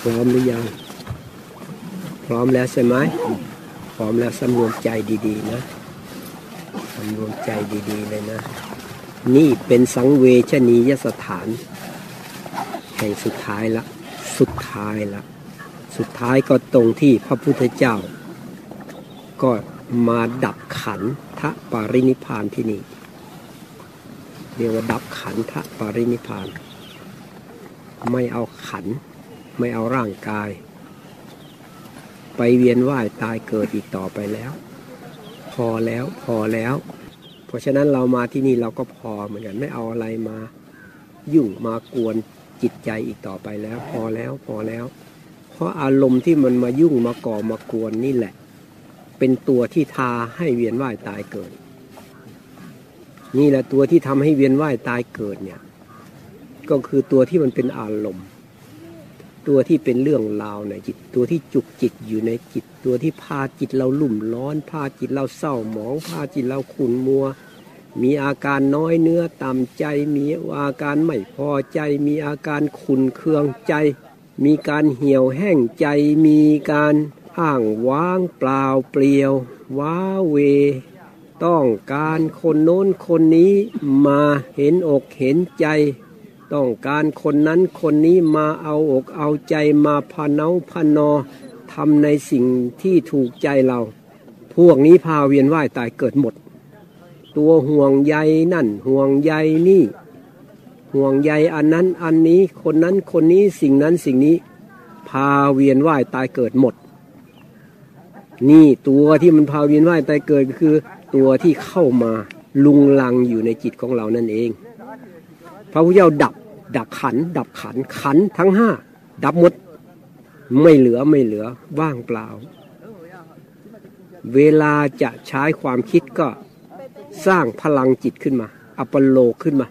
พร้อมหรือยัง พร้อมแล้วใช่ไหมพร้อมแล้วสำรวมใจดีๆนะสำรวมใจดีๆเลยนะ นี่เป็นสังเวชนียสถาน แห่งสุดท้ายละ สุดท้ายละ สุดท้ายก็ตรงที่พระพุทธเจ้า ก็มาดับขันทะปารินิพานที่นี่เรียกว่าดับขันทะปารินิพาน ไม่เอาขัน ไม่เอาร่างกาย ไปเวียนว่ายตายเกิดอีกต่อไปแล้ว พอแล้วพอแล้ว เพราะฉะนั้นเรามาที่นี่เราก็พอเหมือนกันไม่เอาอะไรมา ยุ่งมากวนจิตใจอีกต่อไปแล้ว พอแล้วพอแล้ว เพราะอารมณ์ที่มันมายุ่งมาก่อมากวนนี่แหละ เป็นตัวที่ทาให้เวียนว่ายตายเกิด นี่แหละตัวที่ทำให้เวียนว่ายตายเกิดเนี่ยก็คือตัวที่มันเป็นอารมณ์ ตัวที่เป็นเรื่องราวในจิต ตัวที่จุกจิตอยู่ในจิต ตัวที่พาจิตเราลุ่มร้อน พาจิตเราเศร้าหมองพาจิตเราขุ่นมัว มีอาการน้อยเนื้อต่ำใจ มีอาการไม่พอใจ มีอาการขุ่นเคืองใจ มีการเหี่ยวแห้งใจ มีการอ้างว้างเปล่าเปลี่ยว ว้าเว ต้องการคนโน้นคนนี้มาเห็นอกเห็นใจ ต้องการคนนั้นคนนี้มาเอาอกเอาใจมาพาเนาพานอทำในสิ่งที่ถูกใจเรา พวกนี้พาเวียนว่ายตายเกิดหมด ตัวห่วงใยนั่น ห่วงใยนี่ ห่วงใยอันนั้นอันนี้คนนั้นคนนี้สิ่งนั้นสิ่งนี้ พาเวียนว่ายตายเกิดหมด นี่ตัวที่มันพาเวียนว่ายตายเกิดคือ ตัวที่เข้ามาลุงลังอยู่ในจิตของเรานั่นเอง พระพุทธเจ้าดับ ดับขัน ดับขันขันทั้งห้าดับหมด ไม่เหลือไม่เหลือว่างเปล่า เวลาจะใช้ความคิดก็สร้างพลังจิตขึ้นมา อัปโลกขึ้นมา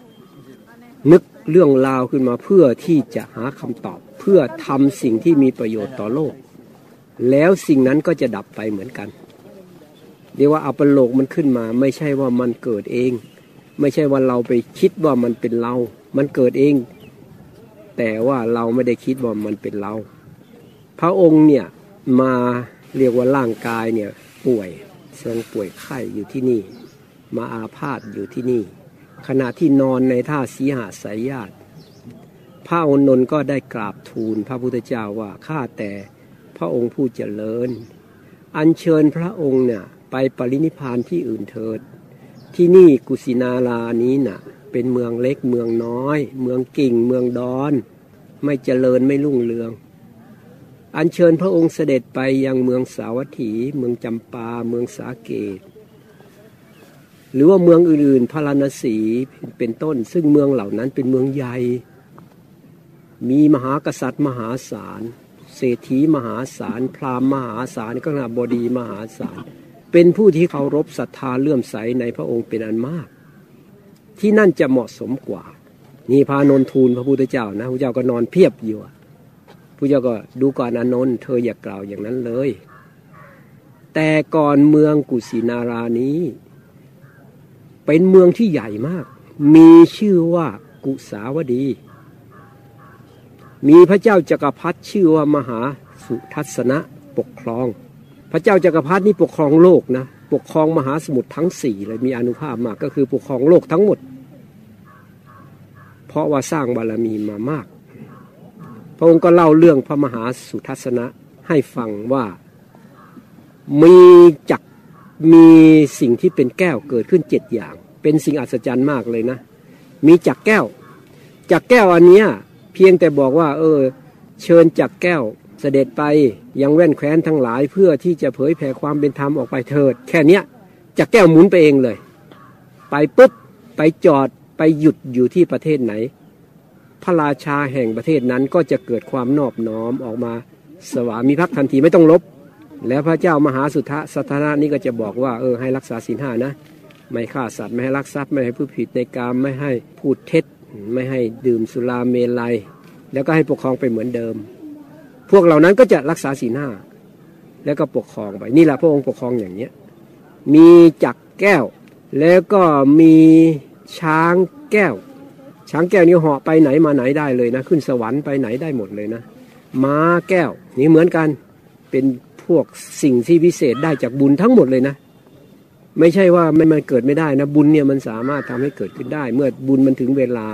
นึกเรื่องราวขึ้นมาเพื่อที่จะหาคำตอบ เพื่อทำสิ่งที่มีประโยชน์ต่อโลก แล้วสิ่งนั้นก็จะดับไปเหมือนกันเรียกว่าอัปโลกมันขึ้นมา ไม่ใช่ว่ามันเกิดเอง ไม่ใช่ว่าเราไปคิดว่ามันเป็นเรา มันเกิดเอง แต่ว่าเราไม่ได้คิดว่ามันเป็นเรา พระองค์เนี่ยมาเรียกว่าร่างกายเนี่ยป่วยทรงป่วยไข้อยู่ที่นี่ มาอาพาธอยู่ที่นี่ ขณะที่นอนในท่าสีหาสายญาติพระอนนท์ก็ได้กราบทูลพระพุทธเจ้าว่าข้าแต่พระองค์ผู้เจริญ อัญเชิญพระองค์เนี่ยไปปรินิพานที่อื่นเถิด ที่นี่กุสินารานี้น่ะ เป็นเมืองเล็กเมืองน้อย เมืองกิ่งเมืองดอน ไม่เจริญไม่รุ่งเรือง อัญเชิญพระองค์เสด็จไปยังเมืองสาวัตถี เมืองจำปาเมืองสาเกต หรือว่าเมืองอื่นๆพาราณสีเป็นต้น ซึ่งเมืองเหล่านั้นเป็นเมืองใหญ่ มีมหากษัตริย์มหาศาลเศรษฐีมหาศาลพราหมณ์มหาศาลก็นาบดีมหาศาลเป็นผู้ที่เคารพศรัทธาเลื่อมใสในพระองค์เป็นอันมาก ที่นั่นจะเหมาะสมกว่า นี่พานนทูลพระพุทธเจ้านะพระเจ้าก็นอนเพียบอยู่พระเจ้าก็ดูก่อนอนนท์เธออย่ากล่าวอย่างนั้นเลย แต่ก่อนเมืองกุสินารานี้ เป็นเมืองที่ใหญ่มาก มีชื่อว่ากุสาวดี มีพระเจ้าจักรพรรดิชื่อว่ามหาสุทัศนะปกครอง พระเจ้าจักรพรรดินี่ปกครองโลกนะปกครองมหาสมุทรทั้งสี่เลยมีอนุภาพมากก็คือปกครองโลกทั้งหมด เพราะว่าสร้างบารมีมามาก พระองค์ก็เล่าเรื่องพระมหาสุทัศนะให้ฟังว่ามีจักมีสิ่งที่เป็นแก้วเกิดขึ้นเจ็ดอย่าง เป็นสิ่งอัศจรรย์มากเลยนะ มีจักแก้วจักแก้วอันเนี้ยเพียงแต่บอกว่า เออ เชิญจักแก้วเสด็จไปยังแว่นแคว้นทั้งหลายเพื่อที่จะเผยแผ่ความเป็นธรรมออกไปเถิด แค่เนี้ยจักแก้วหมุนไปเองเลย ไปปุ๊บไปจอด ไปหยุดอยู่ที่ประเทศไหน พระราชาแห่งประเทศนั้นก็จะเกิดความนอบน้อมออกมาสวามิภักดิ์ทันทีไม่ต้องลบ แล้วพระเจ้ามหาสุทธสัทนานี่ก็จะบอกว่าเออให้รักษาศีลห้านะ ไม่ฆ่าสัตว์ไม่ให้ลักทรัพย์ไม่ให้ผู้ผิดในกามไม่ให้พูดเท็จ ไม่ให้ดื่มสุราเมลัย แล้วก็ให้ปกครองไปเหมือนเดิม พวกเหล่านั้นก็จะรักษาศีลห้าแล้วก็ปกครองไปนี่แหละพระองค์ปกครองอย่างเนี้ยมีจักรแก้ว แล้วก็มี ช้างแก้ว ช้างแก้วนี่เหาะไปไหนมาไหนได้เลยนะ ขึ้นสวรรค์ไปไหนได้หมดเลยนะม้าแก้ว นี่เหมือนกันเป็นพวกสิ่งที่พิเศษได้จากบุญทั้งหมดเลยนะ ไม่ใช่ว่ามันมันเกิดไม่ได้นะ บุญเนี่ยมันสามารถทำให้เกิดขึ้นได้ เมื่อบุญมันถึงเวลา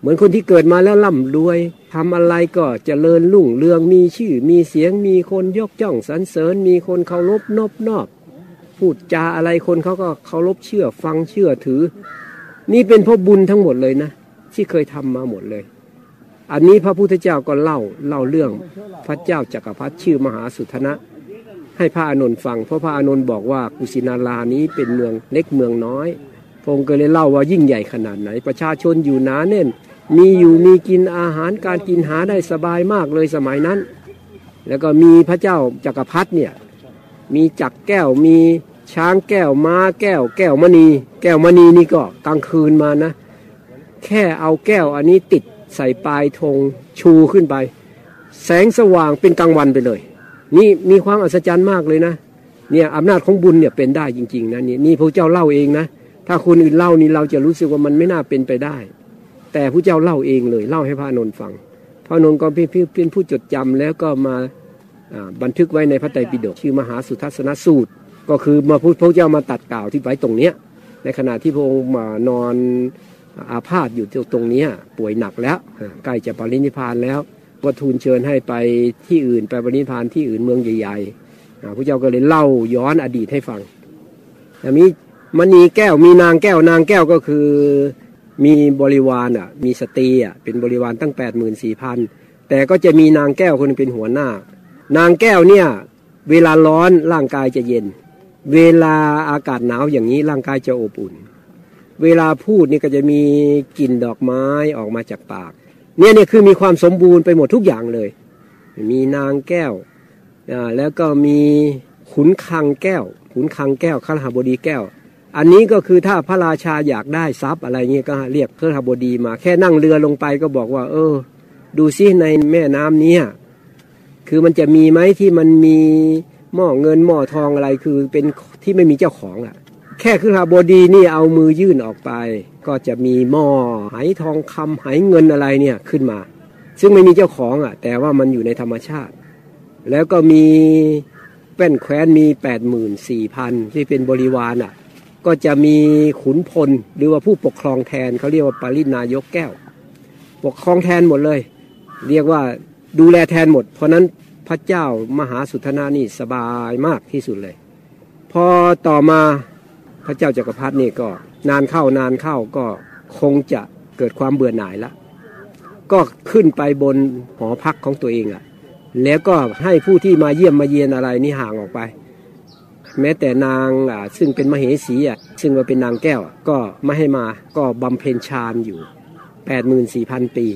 เหมือนคนที่เกิดมาแล้วร่ำรวยทำอะไรก็จเจริญรุ่งเรืองมีชื่อ มีเสียงมีคนยกย่องสรรเสริญ มีคนเคารพนอบนอบพูดจาอะไรคนเขาก็เคารพเชื่อฟังเชื่อถือ นี่เป็นเพราะบุญทั้งหมดเลยนะ ที่เคยทำมาหมดเลย อันนี้พระพุทธเจ้าก็เล่าเล่าเรื่องพระเจ้าจักรพรรดิชื่อมหาสุทนะ ให้พระอานนท์ฟัง เพราะพระอานนท์บอกว่ากุสินารานี้เป็นเมืองเล็กเมืองน้อยพระองค์ก็เลยเล่าว่ายิ่งใหญ่ขนาดไหน ประชาชนอยู่หนาแน่น มีอยู่มีกินอาหารการกินหาได้สบายมากเลยสมัยนั้น แล้วก็มีพระเจ้าจักรพรรดิเนี่ยมีจักรแก้วมี ช้างแก้วม้าแก้ว แก้วมณี แก้วมณีนี่ก็กลางคืนมานะ แค่เอาแก้วอันนี้ติดใส่ปลายธงชูขึ้นไป แสงสว่างเป็นกลางวันไปเลย นี่มีความอัศจรรย์มากเลยนะเนี่ยอำนาจของบุญเนี่ยเป็นได้จริงๆนะนี่นี่พระเจ้าเล่าเองนะ ถ้าคนอื่นเล่านี่เราจะรู้สึกว่ามันไม่น่าเป็นไปได้ แต่พระเจ้าเล่าเองเลย เล่าให้พระนนท์ฟัง พระนนท์ก็เป็นผู้จดจำแล้วก็มาบันทึกไว้ในพระไตรปิฎกชื่อมหาสุทัศนสูตร ก็คือมาพูดพระเจ้ามาตัดกล่าวที่ไว้ตรงเนี้ยในขณะที่พระองค์มานอนอาพาธอยู่ตรงนี้ป่วยหนักแล้วใกล้จะปรินิพานแล้วก็ทูลเชิญให้ไปที่อื่นไปปรินิพานที่อื่นเมืองใหญ่ๆพระเจ้าก็เลยเล่าย้อนอดีตให้ฟังมีมณีแก้วมีนางแก้วนางแก้วก็คือมีบริวารอะมีสตรีอะเป็นบริวารตั้งแปดหมื่นสี่พันแต่ก็จะมีนางแก้วคนเป็นหัวหน้า นางแก้วเนี่ยเวลาร้อนร่างกายจะเย็น เวลาอากาศหนาวอย่างนี้ร่างกายจะอบอุ่น เวลาพูดนี่ก็จะมีกลิ่นดอกไม้ออกมาจากปาก เนี่ยเนี่ยคือมีความสมบูรณ์ไปหมดทุกอย่างเลย มีนางแก้วแล้วก็มีขุนคังแก้ว ขุนคังแก้วข้าราบดีแก้ว อันนี้ก็คือถ้าพระราชาอยากได้ทรัพย์อะไรเงี้ยก็เรียกข้าราบดีมา แค่นั่งเรือลงไปก็บอกว่า เออ ดูซิในแม่น้ำเนี้ยคือมันจะมีไหมที่มันมี หม้อเงินหม้อทองอะไรคือเป็นที่ไม่มีเจ้าของอะ แค่คือหาบดีนี่เอามือยื่นออกไป ก็จะมีหม้อไหทองคำไหเงินอะไรเนี่ยขึ้นมา ซึ่งไม่มีเจ้าของอะ แต่ว่ามันอยู่ในธรรมชาติ แล้วก็มีแป้นแคว้นมีแปดหมื่นสี่พันที่เป็นบริวารอะ ก็จะมีขุนพลหรือว่าผู้ปกครองแทนเขาเรียกว่าปรินายกแก้ว ปกครองแทนหมดเลย เรียกว่าดูแลแทนหมด เพราะนั้น พระเจ้ามหาสุทนานี่สบายมากที่สุดเลย พอต่อมาพระเจ้าจากักรพรรดินี่ก็นานเข้านานเข้าก็คงจะเกิดความเบื่อหน่ายละก็ขึ้นไปบนหอพักของตัวเองอะ่ะแล้วก็ให้ผู้ที่มาเยี่ยมมาเยียนอะไรนี่ห่างออกไป แม้แต่นางอะซึ่งเป็นมเหสีอะซึ่งว่าเป็นนางแก้วก็ไม่ให้มาก็บำเพ็ญฌานอยู่ 8 4 0 0 0 ปี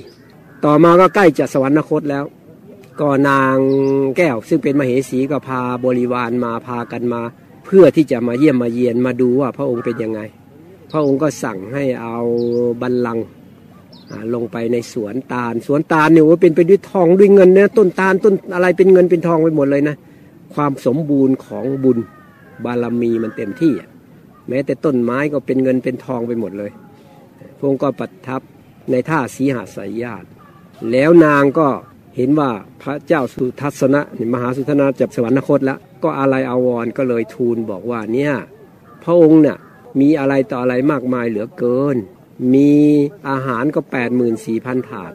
ต่อมาก็ใกล้จะสวรรคตแล้ว ก็นางแก้ว ซึ่งเป็นมเหสีก็พาบริวารมาพากันมา เพื่อที่จะมาเยี่ยมมาเยียนมาดูว่าพระองค์เป็นยังไง พระองค์ก็สั่งให้เอาบัลลังก์ลงไปในสวนตาล สวนตาลเนี่ยว่าเป็นไปด้วยทองด้วยเงินเนี่ยต้นตาลต้นอะไรเป็นเงินเป็นทองไปหมดเลยนะความสมบูรณ์ของบุญบารมีมันเต็มที่แม้แต่ต้นไม้ก็เป็นเงินเป็นทองไปหมดเลย พระองค์ก็ประทับในท่าสีหาสายญาติแล้วนางก็ เห็นว่าพระเจ้าสุทัศนะมหาสุทนาจับสวรรคตแล้ว ก็อะไรอาวรก็เลยทูลบอกว่าเนี่ยพระองค์เนี่ยมีอะไรต่ออะไรมากมายเหลือเกิน มีอาหารก็แปดหมื่นสี่พันถาด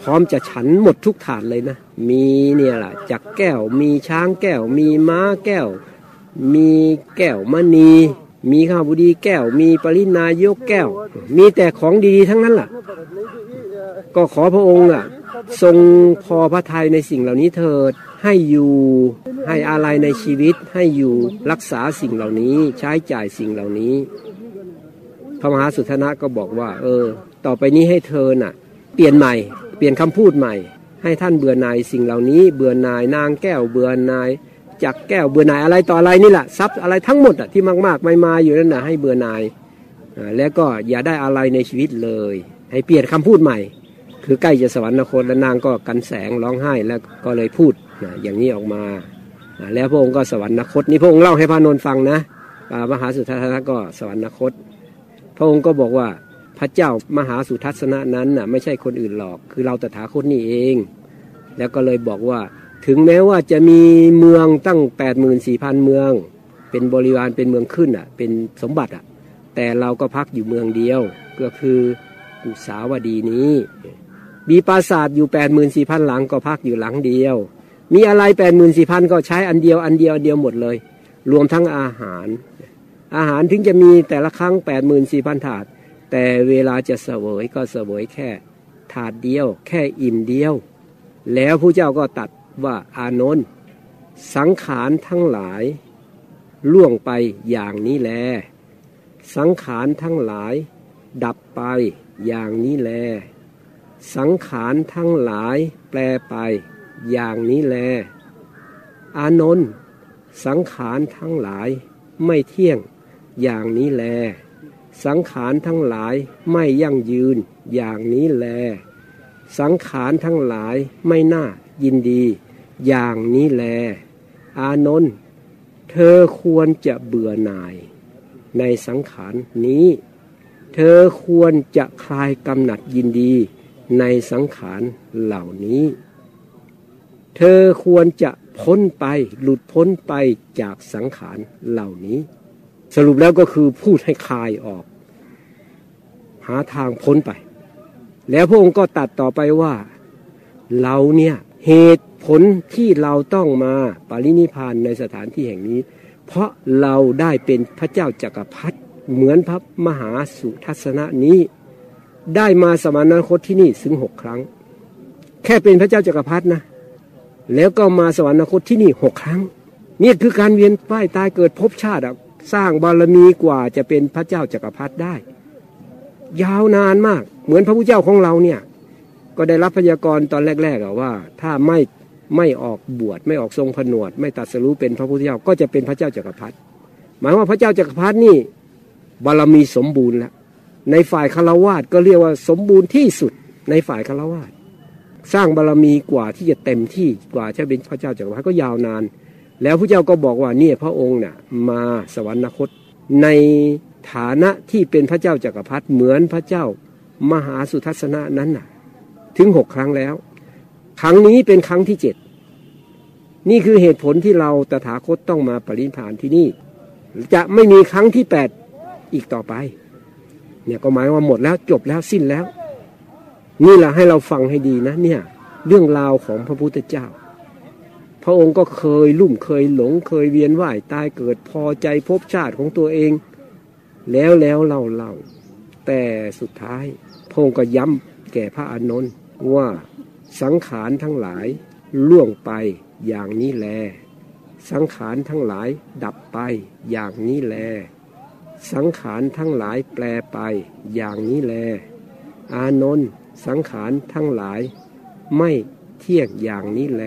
พร้อมจะฉันหมดทุกถาดเลยนะ มีเนี่ยแหละจักแก้ว มีช้างแก้ว มีม้าแก้ว มีแก้วมณี มีข้าวบุดีแก้ว มีปรินายกแก้ว มีแต่ของดีๆทั้งนั้นล่ะ ก็ขอพระองค์อะ ทรงพอพระทัยในสิ่งเหล่านี้เถิด ให้อยู่ให้อะไรในชีวิต ให้อยู่รักษาสิ่งเหล่านี้ใช้จ่ายสิ่งเหล่านี้ พระมหาสุทนะก็บอกว่า เออ ต่อไปนี้ให้เธอน่ะ เปลี่ยนใหม่ เปลี่ยนคำพูดใหม่ ให้ท่านเบื่อหน่ายสิ่งเหล่านี้ เบื่อหน่ายนางแก้วเบื่อหน่ายจักแก้วเบื่อหน่ายอะไรต่ออะไรนี่แหละทรัพย์อะไรทั้งหมดอะที่มากๆไม่มาอยู่นั่นน่ะให้เบื่อหน่ายแล้วก็อย่าได้อะไรในชีวิตเลย ให้เปลี่ยนคำพูดใหม่ คือใกล้จะสวรรคตแล้วนางก็กันแสงร้องไห้แล้วก็เลยพูดนะอย่างนี้ออกมา แล้วพระองค์ก็สวรรคตนี่พระองค์เล่าให้พระนนท์ฟังนะมหาสุทัศนะก็สวรรคต พระองค์ก็บอกว่าพระเจ้ามหาสุทัศนะนั้นน่ะไม่ใช่คนอื่นหรอก คือเราตถาคตนี่เอง แล้วก็เลยบอกว่าถึงแม้ว่าจะมีเมืองตั้ง 8 4 0 0 0 เมือง เป็นบริวารเป็นเมืองขึ้นอะเป็นสมบัติอะแต่เราก็พักอยู่เมืองเดียวก็คือกุสาวดีนี้ มีปราสาทอยู่8 4 0 0 0หลังก็พักอยู่หลังเดียว มีอะไร8 4 0 0 0ก็ใช้อันเดียวอันเดียวเดียวหมดเลย รวมทั้งอาหาร อาหารถึงจะมีแต่ละครั้ง8 4 0 0 0ถาด แต่เวลาจะเสวยก็เสวยแค่ถาดเดียว แค่อิ่มเดียว แล้วผู้เจ้าก็ตัดว่าอานนท์สังขารทั้งหลายล่วงไปอย่างนี้แล สังขารทั้งหลาย ดับไปอย่างนี้แล สังขารทั้งหลายแปลไปอย่างนี้แล อานนท์สังขารทั้งหลายไม่เที่ยงอย่างนี้แล สังขารทั้งหลายไม่ยั่งยืนอย่างนี้แล สังขารทั้งหลายไม่น่ายินดี อย่างนี้แล อานนท์เธอควรจะเบื่อหน่าย ในสังขารนี้ เธอควรจะคลายกำหนัดยินดี ในสังขารเหล่านี้ เธอควรจะพ้นไปหลุดพ้นไปจากสังขารเหล่านี้ สรุปแล้วก็คือพูดให้คลายออก หาทางพ้นไป แล้วพระองค์ก็ตัดต่อไปว่า เราเนี่ยเหตุผลที่เราต้องมาปรินิพานในสถานที่แห่งนี้ เพราะเราได้เป็นพระเจ้าจากักรพรรดิเหมือนพระมหาสุทัศนะนี้ ได้มาสมานคตที่นี่ถึงหกครั้ง แค่เป็นพระเจ้าจากักรพรรดินะ แล้วก็มาสวรรคตที่นี่หกครั้ง นี่คือการเวียนว่ายตายเกิดภพชาติสร้างบารมีกว่าจะเป็นพระเจ้าจากักรพรรดิได้ ยาวนานมาก เหมือนพระพุทธเจ้าของเราเนี่ย ก็ได้รับพยากรณ์ตอนแรกๆว่า ถ้าไม่ไม่ออกบวชไม่ออกทรงผนวด ไม่ตัดสรู้เป็นพระพุทธเจ้าก็จะเป็นพระเจ้าจากักรพรรดิหมายว่าพระเจ้าจากักรพรรดินี่บารมีสมบูรณ์แล้ว ในฝ่ายคารวาสก็เรียกว่าสมบูรณ์ที่สุดในฝ่ายคารวาสสร้างบารรมีกว่าที่จะเต็มที่กว่าจะเป็นพระเจ้าจากักรพรรดิก็ยาวนาน แล้วพระเจ้าก็บอกว่าเนี่ยพระองค์น่ะมาสวรรคต ในฐานะที่เป็นพระเจ้าจากักรพรรดิเหมือนพระเจ้ามหาสุทัศนะนั้นน่ะ ถึงหกครั้งแล้ว ครั้งนี้เป็นครั้งที่เจ็ดนี่คือเหตุผลที่เราตถาคตต้องมาปรินิพานที่นี่ จะไม่มีครั้งที่แปดอีกต่อไป เนี่ยก็หมายว่าหมดแล้วจบแล้วสิ้นแล้ว นี่แหละให้เราฟังให้ดีนะ เนี่ย เรื่องราวของพระพุทธเจ้า พระองค์ก็เคยลุ่มเคยหลงเคยเวียนว่ายตายเกิดพอใจพบชาติของตัวเอง แล้วแล้วเล่าเล่าแต่สุดท้ายพระองค์ก็ย้ำแก่พระอานนท์ว่าสังขารทั้งหลายล่วงไปอย่างนี้แล สังขารทั้งหลายดับไปอย่างนี้แล สังขารทั้งหลายแปลไปอย่างนี้แล อานนท์สังขารทั้งหลาย ไม่เที่ยงอย่างนี้แล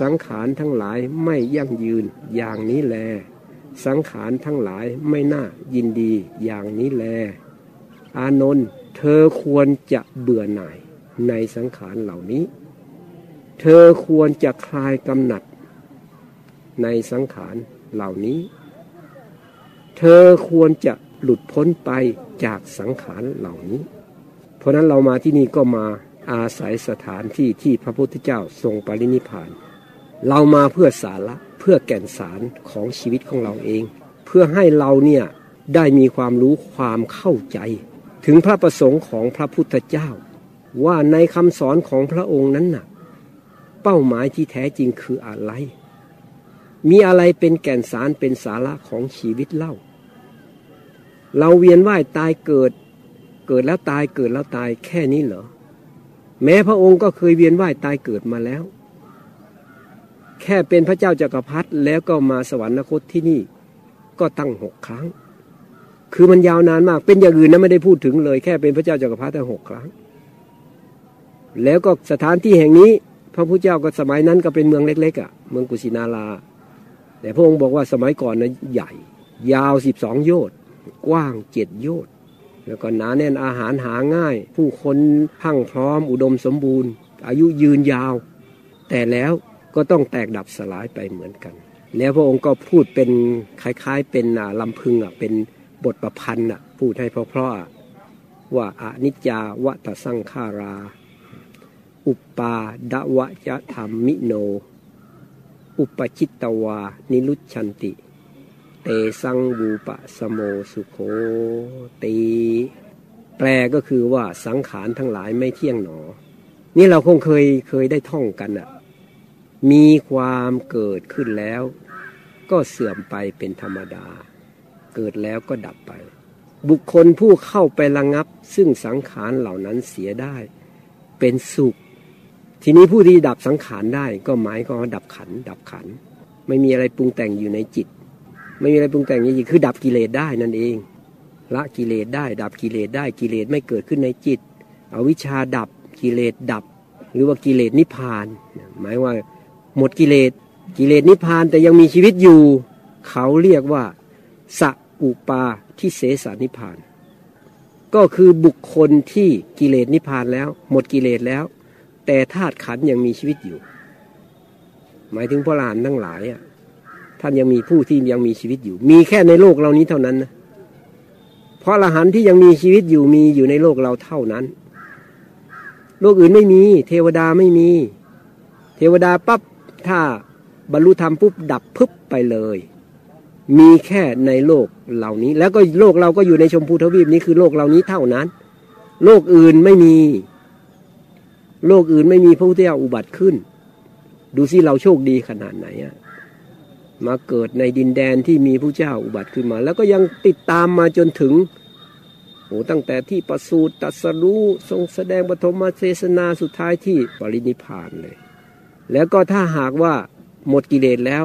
สังขารทั้งหลายไม่ยั่งยืนอย่างนี้แล สังขารทั้งหลายไม่น่ายินดีอย่างนี้แล อานนท์เธอควรจะเบื่อหน่ายในสังขารเหล่านี้ เธอควรจะคลายกำหนัดในสังขารเหล่านี้ เธอควรจะหลุดพ้นไปจากสังขารเหล่านี้ เพราะนั้นเรามาที่นี่ก็มาอาศัยสถานที่ที่พระพุทธเจ้าทรงปรินิพาน เรามาเพื่อสาระเพื่อแก่นสารของชีวิตของเราเอง เพื่อให้เราเนี่ยได้มีความรู้ความเข้าใจ ถึงพระประสงค์ของพระพุทธเจ้า ว่าในคำสอนของพระองค์นั้นน่ะ เป้าหมายที่แท้จริงคืออะไร มีอะไรเป็นแก่นสารเป็นสาระของชีวิตเล่า เราเวียนว่ายตายเกิด เกิดแล้วตายเกิดแล้วตายแค่นี้เหรอ แม้พระองค์ก็เคยเวียนว่ายตายเกิดมาแล้ว แค่เป็นพระเจ้าจากักรพรรดิแล้วก็มาสวรรคตที่นี่ ก็ตั้งหกครั้ง คือมันยาวนานมาก เป็นอย่างอื่นนะไม่ได้พูดถึงเลย แค่เป็นพระเจ้าจากักรพรรดิแต่หกครั้ง แล้วก็สถานที่แห่งนี้ พระพุทธเจ้าก็สมัยนั้นก็เป็นเมืองเล็กๆอะ เมืองกุสินาราแต่พระองค์บอกว่าสมัยก่อนนะใหญ่ ยาวสิบสองโยชน กว้างเจ็ดโยชน์แล้วก็หนาแน่นอาหารหาง่าย ผู้คนพังพร้อมอุดมสมบูรณ์ อายุยืนยาว แต่แล้วก็ต้องแตกดับสลายไปเหมือนกัน แล้วพระองค์ก็พูดเป็นคล้ายๆ เป็นลำพึงอะเป็นบทประพันธ์อะพูดให้เพราะๆว่าอนิจจาวัตสังขารา อุปปาดวะยะธรรมมิโน อุปจิตตวา นิลุชันติ เตสังวูปะสโมสุโคตีแปลก็คือว่าสังขารทั้งหลายไม่เที่ยงหนอ นี่เราคงเคยเคยได้ท่องกันอะมีความเกิดขึ้นแล้ว ก็เสื่อมไปเป็นธรรมดา เกิดแล้วก็ดับไป บุคคลผู้เข้าไประงับ ซึ่งสังขารเหล่านั้นเสียได้ เป็นสุข ทีนี้ผู้ที่ดับสังขารได้ก็หมายก็ว่าดับขัน ดับขัน ไม่มีอะไรปรุงแต่งอยู่ในจิต ไม่มีอะไรปรุงแต่งในจิตคือดับกิเลสได้นั่นเอง ละกิเลสได้ ดับกิเลสได้กิเลสไม่เกิดขึ้นในจิตเอาวิชาดับกิเลสดับ หรือว่ากิเลสนิพพาน หมายว่าหมดกิเลสกิเลสนิพพานแต่ยังมีชีวิตอยู่ เขาเรียกว่าสัอุปาที่เสสานิพพาน ก็คือบุคคลที่กิเลสนิพพานแล้ว หมดกิเลสแล้ว แต่ธาตุขันยังมีชีวิตอยู่ หมายถึงพระลานทั้งหลายอะ ท่านยังมีผู้ที่ยังมีชีวิตอยู่ มีแค่ในโลกเรานี้เท่านั้นนะเพราะอรหันที่ยังมีชีวิตอยู่มีอยู่ในโลกเราเท่านั้น โลกอื่นไม่มี เทวดาไม่มี เทวดาปั๊บถ้าบรรลุธรรมปุ๊บดับปึ๊บไปเลย มีแค่ในโลกเหล่านี้ แล้วก็โลกเราก็อยู่ในชมพูทวีปนี้คือโลกเหล่านี้เท่านั้น โลกอื่นไม่มี โลกอื่นไม่มีพระพุทธเจ้าอุบัติขึ้น ดูสิเราโชคดีขนาดไหนอะ มาเกิดในดินแดนที่มีผู้เจ้าอุบัติขึ้นมา แล้วก็ยังติดตามมาจนถึงโอ้ตั้งแต่ที่ประสูติตัสรู้ทรงแสดงปฐมเทศนาสุดท้ายที่ปรินิพานเลย แล้วก็ถ้าหากว่าหมดกิเลสแล้ว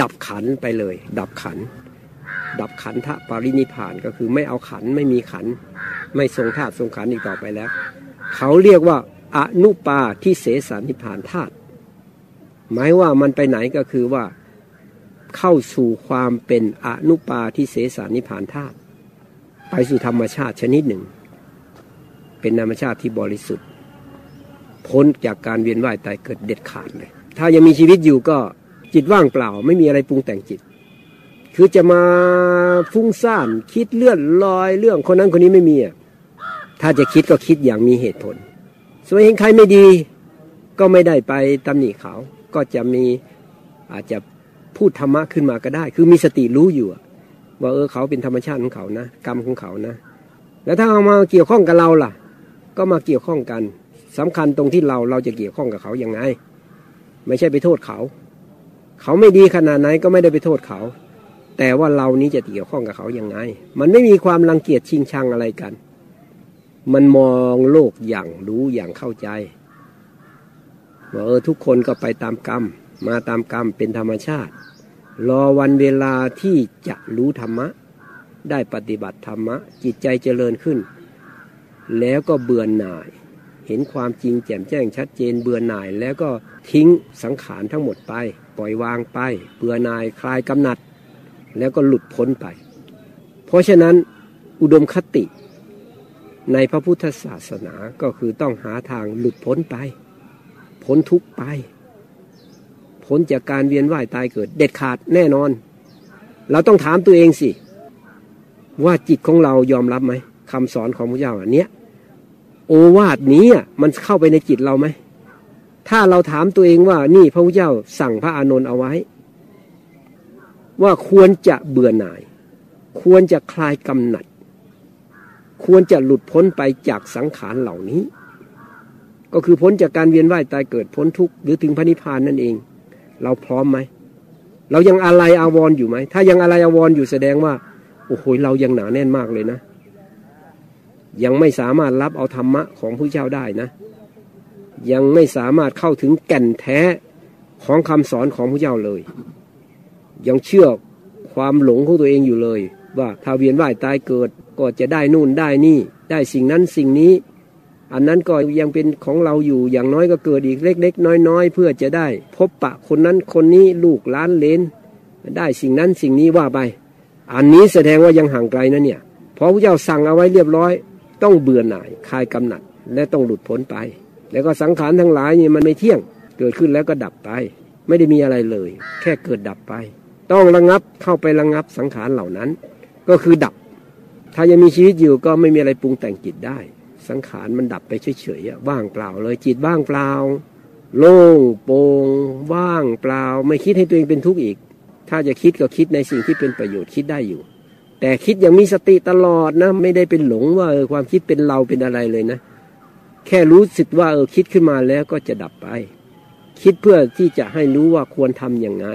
ดับขันไปเลย ดับขัน ดับขันทะปรินิพานก็คือไม่เอาขันไม่มีขัน ไม่ทรงธาตุทรงขันอีกต่อไปแล้ว เขาเรียกว่าอนุปาที่เสสานิพานธาตุหมายว่ามันไปไหนก็คือว่า เข้าสู่ความเป็นอนุปาทิเสสานิพานธาตุไปสู่ธรรมชาติชนิดหนึ่ง เป็นธรรมชาติที่บริสุทธิ์ พ้นจากการเวียนว่ายตายเกิดเด็ดขาดเลย ถ้ายังมีชีวิตอยู่ก็จิตว่างเปล่า ไม่มีอะไรปรุงแต่งจิต คือจะมาฟุ้งซ่านคิดเลื่อนลอยเรื่องคนนั้นคนนี้ไม่มีอะถ้าจะคิดก็คิดอย่างมีเหตุผลส่วนเห็นใครไม่ดี ก็ไม่ได้ไปตำหนิเขา ก็จะมีอาจจะ พูดธรรมะขึ้นมาก็ได้ คือมีสติรู้อยู่ว่าเออเขาเป็นธรรมชาติของเขานะ กรรมของเขานะ แล้วถ้าเอามาเกี่ยวข้องกับเราล่ะ ก็มาเกี่ยวข้องกันสำคัญตรงที่เราเราจะเกี่ยวข้องกับเขาอย่างไง ไม่ใช่ไปโทษเขา เขาไม่ดีขนาดไหนก็ไม่ได้ไปโทษเขา แต่ว่าเรานี้จะเกี่ยวข้องกับเขาอย่างไง มันไม่มีความรังเกียจชิงชังอะไรกัน มันมองโลกอย่างรู้อย่างเข้าใจว่าเออทุกคนก็ไปตามกรรม มาตามกรรมเป็นธรรมชาติ รอวันเวลาที่จะรู้ธรรมะ ได้ปฏิบัติธรรมะ จิตใจเจริญขึ้น แล้วก็เบื่อหน่าย เห็นความจริงแจ่มแจ้งชัดเจนเบื่อหน่าย แล้วก็ทิ้งสังขารทั้งหมดไป ปล่อยวางไป เบื่อหน่ายคลายกำหนัด แล้วก็หลุดพ้นไป เพราะฉะนั้นอุดมคติ ในพระพุทธศาสนาก็คือต้องหาทางหลุดพ้นไป พ้นทุกไป พ้นจากการเวียนว่ายตายเกิด เด็ดขาดแน่นอน เราต้องถามตัวเองสิ ว่าจิตของเรายอมรับไหมคำสอนของพระเจ้าอันเนี้ยโอวาทนี้มันเข้าไปในจิตเราไหมถ้าเราถามตัวเองว่านี่พระพุทธเจ้าสั่งพระอานนท์เอาไว้ ว่าควรจะเบื่อหน่าย ควรจะคลายกำหนัด ควรจะหลุดพ้นไปจากสังขารเหล่านี้ ก็คือพ้นจากการเวียนว่ายตายเกิดพ้นทุกข์หรือถึงพระนิพพานนั่นเอง เราพร้อมไหม เรายังอะไรอาวรออยู่ไหม ถ้ายังอะไรอาวรออยู่แสดงว่า โอ้โหเรายังหนาแน่นมากเลยนะ ยังไม่สามารถรับเอาธรรมะของพระเจ้าได้นะ ยังไม่สามารถเข้าถึงแก่นแท้ของคำสอนของพระเจ้าเลย ยังเชื่อความหลงของตัวเองอยู่เลย ว่าถ้าเวียนว่ายตายเกิดก็จะได้นู่นได้นี่ ได้สิ่งนั้นสิ่งนี้ อันนั้นก็ยังเป็นของเราอยู่อย่างน้อยก็เกิดอีกเล็ก ๆ น้อย ๆ เพื่อจะได้ พบปะคนนั้นคนนี้ลูกล้านเลนได้สิ่งนั้นสิ่งนี้ว่าไป อันนี้แสดงว่ายังห่างไกลนะเนี่ยเพราะพระเจ้าสั่งเอาไว้เรียบร้อย ต้องเบื่อหน่ายคลายกำหนัด และต้องหลุดพ้นไป แล้วก็สังขารทั้งหลายนี่มันไม่เที่ยง เกิดขึ้นแล้วก็ดับไป ไม่ได้มีอะไรเลย แค่เกิดดับไป ต้องระงับเข้าไประงับสังขารเหล่านั้น ก็คือดับ ถ้ายังมีชีวิตอยู่ก็ไม่มีอะไรปรุงแต่งจิตได้ สังขารมันดับไปเฉยๆว่างเปล่าเลยจิตว่างเปล่า โล่งโปร่งว่างเปล่า ไม่คิดให้ตัวเองเป็นทุกข์อีก ถ้าจะคิดก็คิดในสิ่งที่เป็นประโยชน์คิดได้อยู่ แต่คิดอย่างมีสติตลอดนะ ไม่ได้เป็นหลงว่าเออความคิดเป็นเราเป็นอะไรเลยนะ แค่รู้สึกว่าเออคิดขึ้นมาแล้วก็จะดับไป คิดเพื่อที่จะให้รู้ว่าควรทำอย่างไง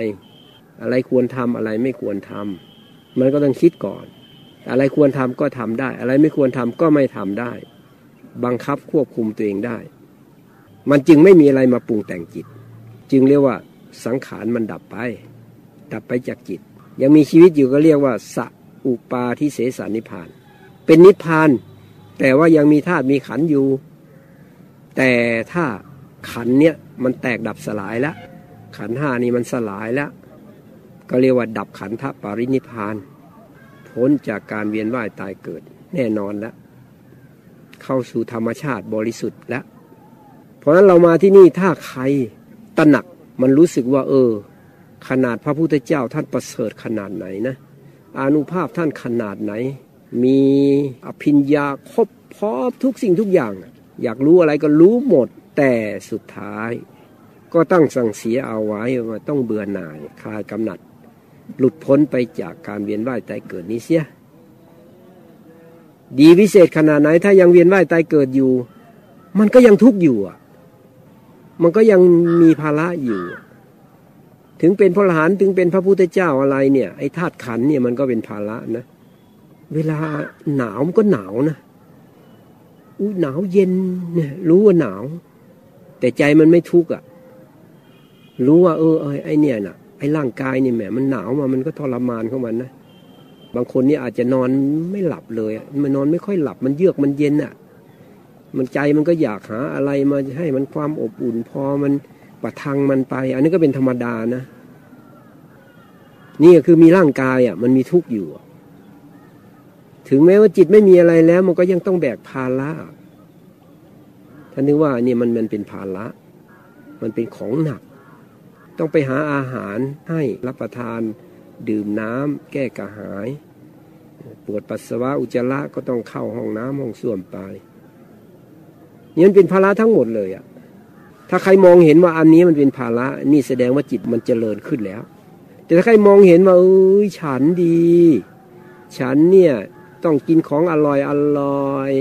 อะไรควรทำอะไรไม่ควรทำมันก็ต้องคิดก่อนอะไรควรทำก็ทำได้ อะไรไม่ควรทำก็ไม่ทำได้ บังคับควบคุมตัวเองได้ มันจึงไม่มีอะไรมาปรุงแต่งจิต จึงเรียกว่าสังขารมันดับไป ดับไปจากจิต ยังมีชีวิตอยู่ก็เรียกว่าสัอุปาทิเสสนิพาน เป็นนิพาน แต่ว่ายังมีธาตุมีขันอยู่ แต่ถ้าขันเนี้ยมันแตกดับสลายแล้ว ขันห้านี่มันสลายแล้ว ก็เรียกว่าดับขันธปรินิพาน พ้นจากการเวียนว่ายตายเกิดแน่นอนแล้ว เข้าสู่ธรรมชาติบริสุทธิ์แล้ว เพราะนั้นเรามาที่นี่ถ้าใครตระหนักมันรู้สึกว่า เออ ขนาดพระพุทธเจ้าท่านประเสริฐขนาดไหนนะอนุภาพท่านขนาดไหน มีอภิญญาครบพร้อมทุกสิ่งทุกอย่าง อยากรู้อะไรก็รู้หมด แต่สุดท้าย ก็ต้องสั่งเสียเอาไว้ว่าต้องเบื่อหน่ายคลายกำหนัด หลุดพ้นไปจากการเวียนว่ายตายเกิดนี้เสีย ดีวิเศษขนาดไหน ถ้ายังเวียนว่ายตายเกิดอยู่ มันก็ยังทุกข์อยู่อะ มันก็ยังมีภาระอยู่ ถึงเป็นพระอรหันต์ถึงเป็นพระพุทธเจ้าอะไรเนี่ยไอ้ธาตุขันเนี่ยมันก็เป็นภาระนะ เวลาหนาวมันก็หนาวนะอุ้ยหนาวเย็นเนี่ยรู้ว่าหนาว แต่ใจมันไม่ทุกข์อะ รู้ว่า เออไอ้เนี่ยน่ะไอ้ร่างกายนี่แหมมันหนาวมามันก็ทรมานของมันนะ บางคนนี่อาจจะนอนไม่หลับเลยมันนอนไม่ค่อยหลับมันเยือกมันเย็นอะ มันใจมันก็อยากหาอะไรมาให้มันความอบอุ่นพอมันประทังมันไป อันนี้ก็เป็นธรรมดานะ นี่คือมีร่างกายอะ มันมีทุกข์อยู่ ถึงแม้ว่าจิตไม่มีอะไรแล้ว มันก็ยังต้องแบกภาระท่านนึกว่าเนี่ยมันมันเป็นภาระ มันเป็นของหนัก ต้องไปหาอาหารให้รับประทานดื่มน้ำแก้กระหาย ปวดปัสสาวะอุจจาระก็ต้องเข้าห้องน้ำห้องส้วมไปนี่มันเป็นภาระทั้งหมดเลยอะถ้าใครมองเห็นว่าอันนี้มันเป็นภาระนี่แสดงว่าจิตมันเจริญขึ้นแล้ว แต่ถ้าใครมองเห็นว่าเอ้ยฉันดี ฉันเนี่ยต้องกินของอร่อยอร่อย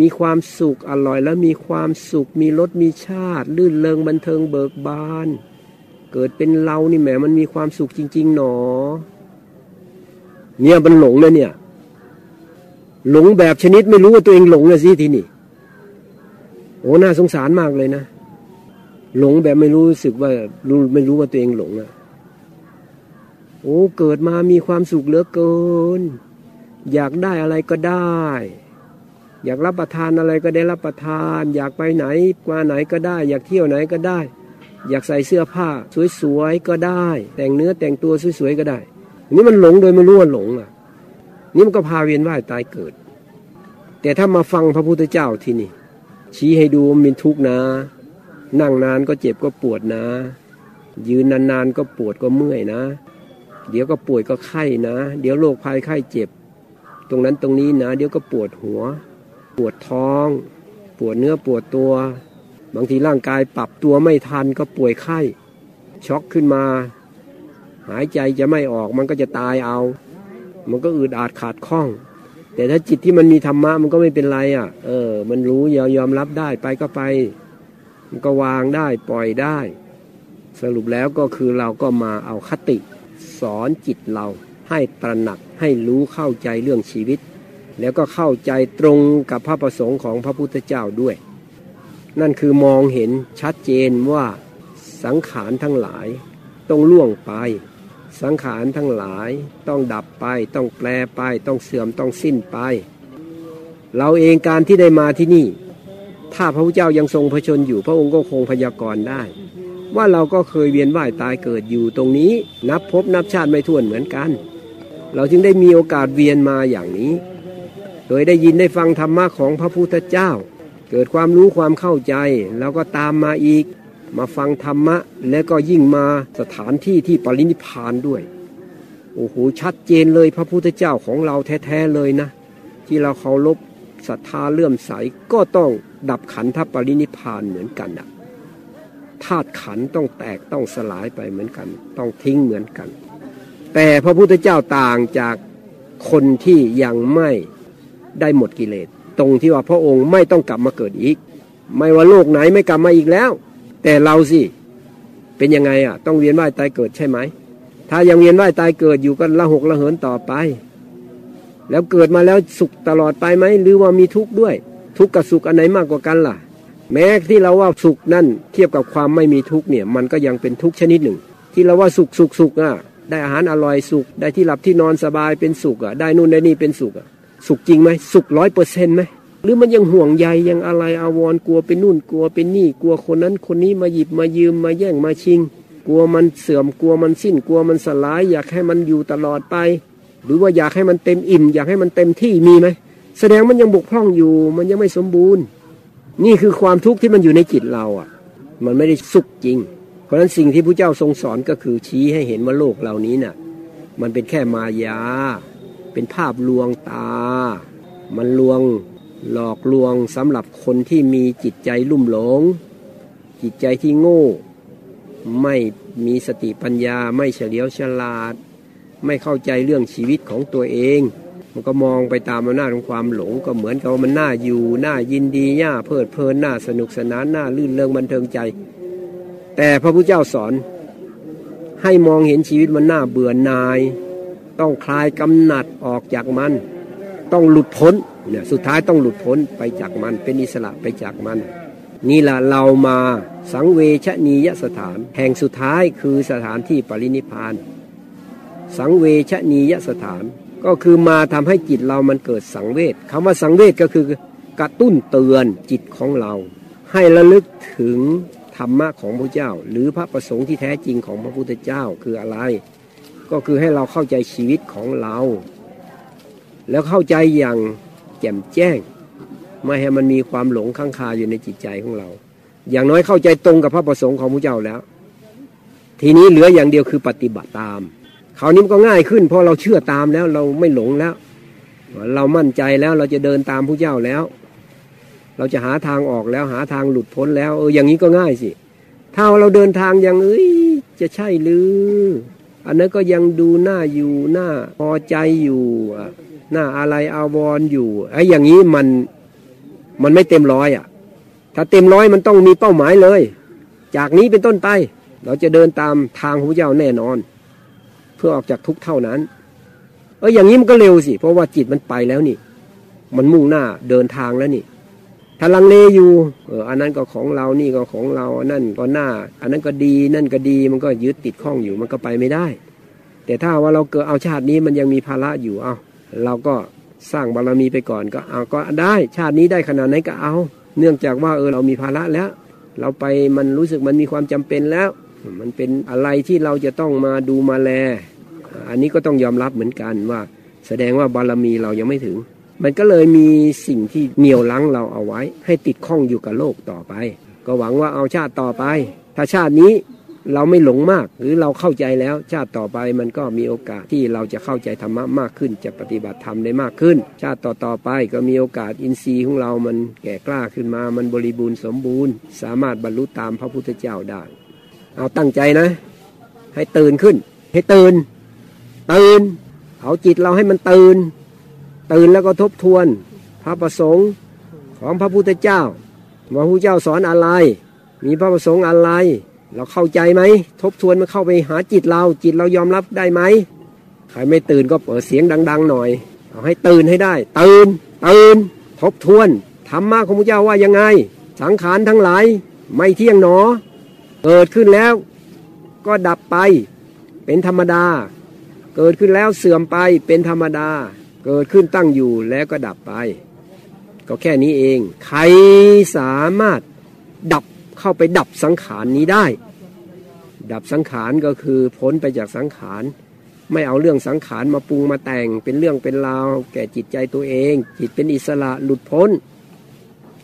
มีความสุขอร่อยแล้วมีความสุขมีรสมีชาติ ลื่นเลงบันเทิงเบิกบาน เกิดเป็นเรานี่แหมมันมีความสุขจริง ๆ หนอ เนี่ยมันหลงเลยเนี่ย หลงแบบชนิดไม่รู้ว่าตัวเองหลงเลยสิทีนี่โอ้น่าสงสารมากเลยนะหลงแบบไม่รู้สึกว่ารู้ไม่รู้ว่าตัวเองหลงอะโอ้เกิดมามีความสุขเหลือเกิน อยากได้อะไรก็ได้ อยากรับประทานอะไรก็ได้รับประทาน อยากไปไหนมาไหนก็ได้ อยากเที่ยวไหนก็ได้ อยากใส่เสื้อผ้า สวยๆก็ได้ แต่งเนื้อแต่งตัวสวยๆก็ได้ นี่มันหลงโดยไม่รู้ว่าหลงอะ นี่มันก็พาเวียนว่ายตายเกิด แต่ถ้ามาฟังพระพุทธเจ้าที่นี่ ชี้ให้ดูมันเป็นทุกข์นะ นั่งนานก็เจ็บก็ปวดนะ ยืนนานๆก็ปวดก็เมื่อยนะ เดี๋ยวก็ป่วยก็ไข้นะ เดี๋ยวโรคภัยไข้เจ็บ ตรงนั้นตรงนี้นะ เดี๋ยวก็ปวดหัว ปวดท้อง ปวดเนื้อปวดตัว บางทีร่างกายปรับตัวไม่ทันก็ป่วยไข้ช็อกขึ้นมา หายใจจะไม่ออกมันก็จะตายเอา มันก็อืดอาดขาดข้อง แต่ถ้าจิตที่มันมีธรรมะมันก็ไม่เป็นไรอะ เออ มันรู้ยอยอมรับได้ไปก็ไป มันก็วางได้ปล่อยได้ สรุปแล้วก็คือเราก็มาเอาคติ สอนจิตเราให้ตระหนักให้รู้เข้าใจเรื่องชีวิต แล้วก็เข้าใจตรงกับพระประสงค์ของพระพุทธเจ้าด้วย นั่นคือมองเห็นชัดเจนว่าสังขารทั้งหลายต้องล่วงไป สังขารทั้งหลายต้องดับไป ต้องแปลไป ต้องเสื่อมต้องสิ้นไป เราเองการที่ได้มาที่นี่ ถ้าพระพุทธเจ้ายังทรงพระชนอยู่พระองค์ก็คงพยากรณ์ได้ ว่าเราก็เคยเวียนว่ายตายเกิดอยู่ตรงนี้ นับพบนับชาติไม่ถ้วนเหมือนกัน เราจึงได้มีโอกาสเวียนมาอย่างนี้ โดยได้ยินได้ฟังธรรมะของพระพุทธเจ้า เกิดความรู้ความเข้าใจแล้วก็ตามมาอีก มาฟังธรรมะ และก็ยิ่งมาสถานที่ที่ปรินิพานด้วย โอ้โหชัดเจนเลยพระพุทธเจ้าของเราแท้ๆเลยนะ ที่เราเคารพศรัทธาเลื่อมใสก็ต้องดับขันธปรินิพานเหมือนกันอะธาตุขันต้องแตกต้องสลายไปเหมือนกัน ต้องทิ้งเหมือนกัน แต่พระพุทธเจ้าต่างจากคนที่ยังไม่ได้หมดกิเลส ตรงที่ว่าพระองค์ไม่ต้องกลับมาเกิดอีก ไม่ว่าโลกไหนไม่กลับมาอีกแล้ว แต่เราสิเป็นยังไงอะ ต้องเวียนว่ายตายเกิดใช่ไหม ถ้ายังเวียนว่ายตายเกิดอยู่กันละหกละเหินต่อไป แล้วเกิดมาแล้วสุขตลอดไปไหมหรือว่ามีทุกข์ด้วย ทุกข์กับสุขอันไหนมากกว่ากันล่ะ แม้ที่เราว่าสุขนั่นเทียบกับความไม่มีทุกข์เนี่ย มันก็ยังเป็นทุกข์ชนิดหนึ่ง ที่เราว่าสุขสุขสุขอะได้อาหารอร่อยสุข ได้ที่หลับที่นอนสบายเป็นสุขอะได้นู่นได้นี่เป็นสุขอะสุขจริงไหมสุขร้อยเปอร์เซ็นต์ไหม หรือมันยังห่วงใยยังอะไรอาวรกลัวเป็นนู่นกลัวเป็นนี่กลัวคนนั้นคนนี้มาหยิบมายืมมาแย่งมาชิง กลัวมันเสื่อมกลัวมันสิ้นกลัวมันสลาย อยากให้มันอยู่ตลอดไป หรือว่าอยากให้มันเต็มอิ่ม อยากให้มันเต็มที่มีไหมแสดงมันยังบกพร่องอยู่มันยังไม่สมบูรณ์ นี่คือความทุกข์ที่มันอยู่ในจิตเราอะ มันไม่ได้สุขจริง เพราะฉะนั้นสิ่งที่พระเจ้าทรงสอนก็คือชี้ให้เห็นว่าโลกเหล่านี้น่ะ มันเป็นแค่มายา เป็นภาพลวงตา มันลวง หลอกลวงสำหรับคนที่มีจิตใจลุ่มหลง จิตใจที่โง่ ไม่มีสติปัญญาไม่เฉลียวฉลาด ไม่เข้าใจเรื่องชีวิตของตัวเอง มันก็มองไปตามอำนาจของความหลงก็เหมือนกับมันน่าอยู่น่ายินดีน่าเพลิดเพลินน่าสนุกสนานน่าลื่นเริงบันเทิงใจ แต่พระพุทธเจ้าสอนให้มองเห็นชีวิตมันน่าเบื่อหน่าย ต้องคลายกำหนัดออกจากมัน ต้องหลุดพ้นเนี่ยสุดท้ายต้องหลุดพ้นไปจากมันเป็นอิสระไปจากมัน นี่แหละเรามาสังเวชนียสถาน แห่งสุดท้ายคือสถานที่ปรินิพาน สังเวชนียสถานก็คือมาทำให้จิตเรามันเกิดสังเวชคำว่าสังเวชก็คือกระตุ้นเตือนจิตของเรา ให้ระลึกถึงธรรมะของพระเจ้า หรือพระประสงค์ที่แท้จริงของพระพุทธเจ้าคืออะไร ก็คือให้เราเข้าใจชีวิตของเรา แล้วเข้าใจอย่างแจ่มแจ้ง ไม่ให้มันมีความหลงข้างคาอยู่ในจิตใจของเรา อย่างน้อยเข้าใจตรงกับพระประสงค์ของพระเจ้าแล้ว ทีนี้เหลืออย่างเดียวคือปฏิบัติตามคราวนี้มันก็ง่ายขึ้นเพราะเราเชื่อตามแล้วเราไม่หลงแล้ว เรามั่นใจแล้วเราจะเดินตามพระเจ้าแล้ว เราจะหาทางออกแล้วหาทางหลุดพ้นแล้วเอออย่างนี้ก็ง่ายสิถ้าเราเดินทางย่างเอ้ยจะใช่หรือ อันนั้นก็ยังดูหน้าอยู่หน้าพอใจอยู่ หน้าอะไรอาวรอยู่ไอ้อย่างนี้มันมันไม่เต็มร้อยอะ ถ้าเต็มร้อยมันต้องมีเป้าหมายเลย จากนี้เป็นต้นไป เราจะเดินตามทางพระเจ้าแน่นอน เพื่อออกจากทุกเท่านั้น เอออย่างนี้มันก็เร็วสิ เพราะว่าจิตมันไปแล้วนี่ มันมุ่งหน้าเดินทางแล้วนี่ถ้าลังเลอยู่เอออันนั้นก็ของเรานี่ก็ของเราอันนั้นก็หน้า อันนั้นก็ดีนั่นก็ดีมันก็ยึดติดข้องอยู่มันก็ไปไม่ได้ แต่ถ้าว่าเราเกิดเอาชาตินี้มันยังมีภาระอยู่เอา เราก็สร้างบารมีไปก่อนก็เอาก็ได้ชาตินี้ได้ขนาดไหนก็เอา เนื่องจากว่าเออเรามีภาระแล้ว เราไปมันรู้สึกมันมีความจำเป็นแล้ว มันเป็นอะไรที่เราจะต้องมาดูมาแล อันนี้ก็ต้องยอมรับเหมือนกันว่า แสดงว่าบารมีเรายังไม่ถึง มันก็เลยมีสิ่งที่เหนี่ยวลังเราเอาไว้ ให้ติดข้องอยู่กับโลกต่อไป ก็หวังว่าเอาชาติต่อไป ถ้าชาตินี้ เราไม่หลงมาก หรือเราเข้าใจแล้ว ชาติต่อไปมันก็มีโอกาสที่เราจะเข้าใจธรรมะมากขึ้น จะปฏิบัติธรรมได้มากขึ้น ชาติต่อต่อไปก็มีโอกาสอินทรีย์ของเรามันแก่กล้าขึ้นมา มันบริบูรณ์สมบูรณ์ สามารถบรรลุตามพระพุทธเจ้าได้ เอาตั้งใจนะ ให้ตื่นขึ้น ให้ตื่น ตื่น เอาจิตเราให้มันตื่น ตื่นแล้วก็ทบทวน พระประสงค์ของพระพุทธเจ้าว่าพระพุทธเจ้าสอนอะไร มีพระประสงค์อะไร เราเข้าใจไหม ทบทวนมันเข้าไปหาจิตเรา จิตเรายอมรับได้ไหมใครไม่ตื่นก็เปิดเสียงดัง ๆ หน่อย เอาให้ตื่นให้ได้ ตื่น ตื่น ทบทวนธรรมะของพระเจ้าว่ายังไง สังขารทั้งหลาย ไม่เที่ยงหนอ เกิดขึ้นแล้ว ก็ดับไป เป็นธรรมดา เกิดขึ้นแล้วเสื่อมไปเป็นธรรมดา เกิดขึ้นตั้งอยู่แล้วก็ดับไป ก็แค่นี้เอง ใครสามารถดับ เข้าไปดับสังขารนี้ได้ ดับสังขารก็คือพ้นไปจากสังขารไม่เอาเรื่องสังขารมาปรุงมาแต่งเป็นเรื่องเป็นราวแก่จิตใจตัวเอง จิตเป็นอิสระหลุดพ้น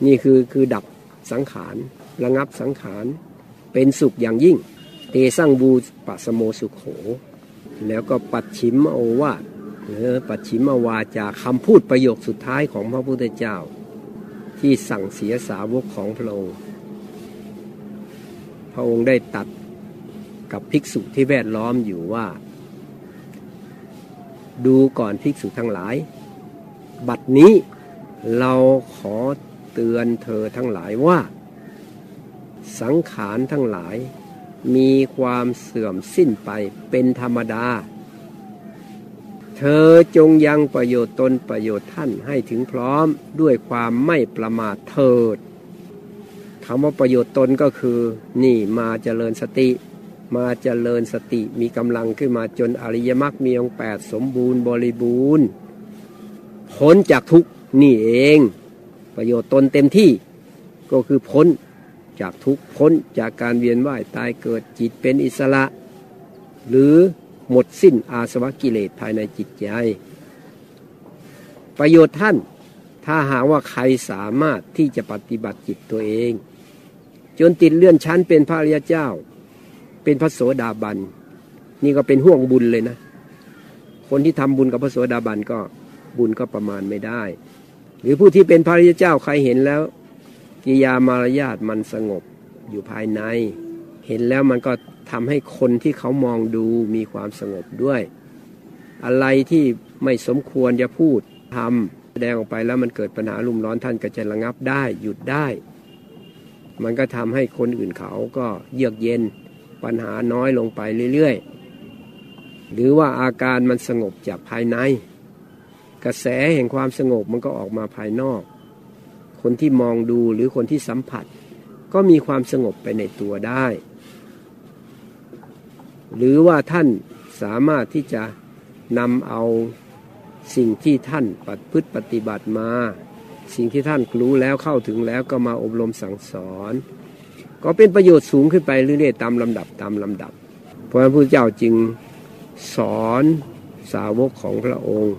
นี่คือคือดับสังขารระงับสังขารเป็นสุขอย่างยิ่ง เตสั่งบูปะสโมสุขโข แล้วก็ปัดชิมโอวาทหรือปัจฉิมวาจาคำพูดประโยคสุดท้ายของพระพุทธเจ้า ที่สั่งเสียสาวกของพระองค์ พระองค์ได้ตัดกับภิกษุที่แวดล้อมอยู่ว่า ดูก่อนภิกษุทั้งหลาย บัดนี้เราขอเตือนเธอทั้งหลายว่า สังขารทั้งหลายมีความเสื่อมสิ้นไปเป็นธรรมดา เธอจงยังประโยชน์ตนประโยชน์ท่านให้ถึงพร้อมด้วยความไม่ประมาทเถิด คำว่าประโยชน์ตนก็คือนี่มาเจริญสติ มาเจริญสติมีกำลังขึ้นมาจนอริยมรรคมีองแปดสมบูรณ์บริบูรณ์พ้นจากทุกนี่เอง ประโยชน์ตนเต็มที่ก็คือพ้นจากทุกพ้นจากการเวียนว่ายตายเกิดจิตเป็นอิสระ หรือหมดสิ้นอาสวะกิเลสภายในจิตใจประโยชน์ท่านถ้าหาว่าใครสามารถที่จะปฏิบัติจิตตัวเอง จนติดเลื่อนชั้นเป็นพระริยเจ้า เป็นพระโสดาบัน นี่ก็เป็นห่วงบุญเลยนะ คนที่ทำบุญกับพระโสดาบันก็บุญก็ประมาณไม่ได้ หรือผู้ที่เป็นพระริยเจ้าใครเห็นแล้ว กิยามารยาทมันสงบอยู่ภายใน เห็นแล้วมันก็ทำให้คนที่เขามองดูมีความสงบด้วย อะไรที่ไม่สมควรจะพูดทำแสดงออกไปแล้วมันเกิดปัญหาลุ่มร้อนท่านก็จะระงับได้หยุดได้ มันก็ทำให้คนอื่นเขาก็เยือกเย็นปัญหาน้อยลงไปเรื่อยๆ หรือว่าอาการมันสงบจากภายใน กระแสแห่งความสงบมันก็ออกมาภายนอก คนที่มองดูหรือคนที่สัมผัส ก็มีความสงบไปในตัวได้ หรือว่าท่านสามารถที่จะนำเอาสิ่งที่ท่านปฏิพฤติปฏิบัติมา สิ่งที่ท่านรู้แล้วเข้าถึงแล้วก็มาอบรมสั่งสอน ก็เป็นประโยชน์สูงขึ้นไปเรื่อยๆตามลำดับตามลำดับ เพราะพระพุทธเจ้าจึงสอนสาวกของพระองค์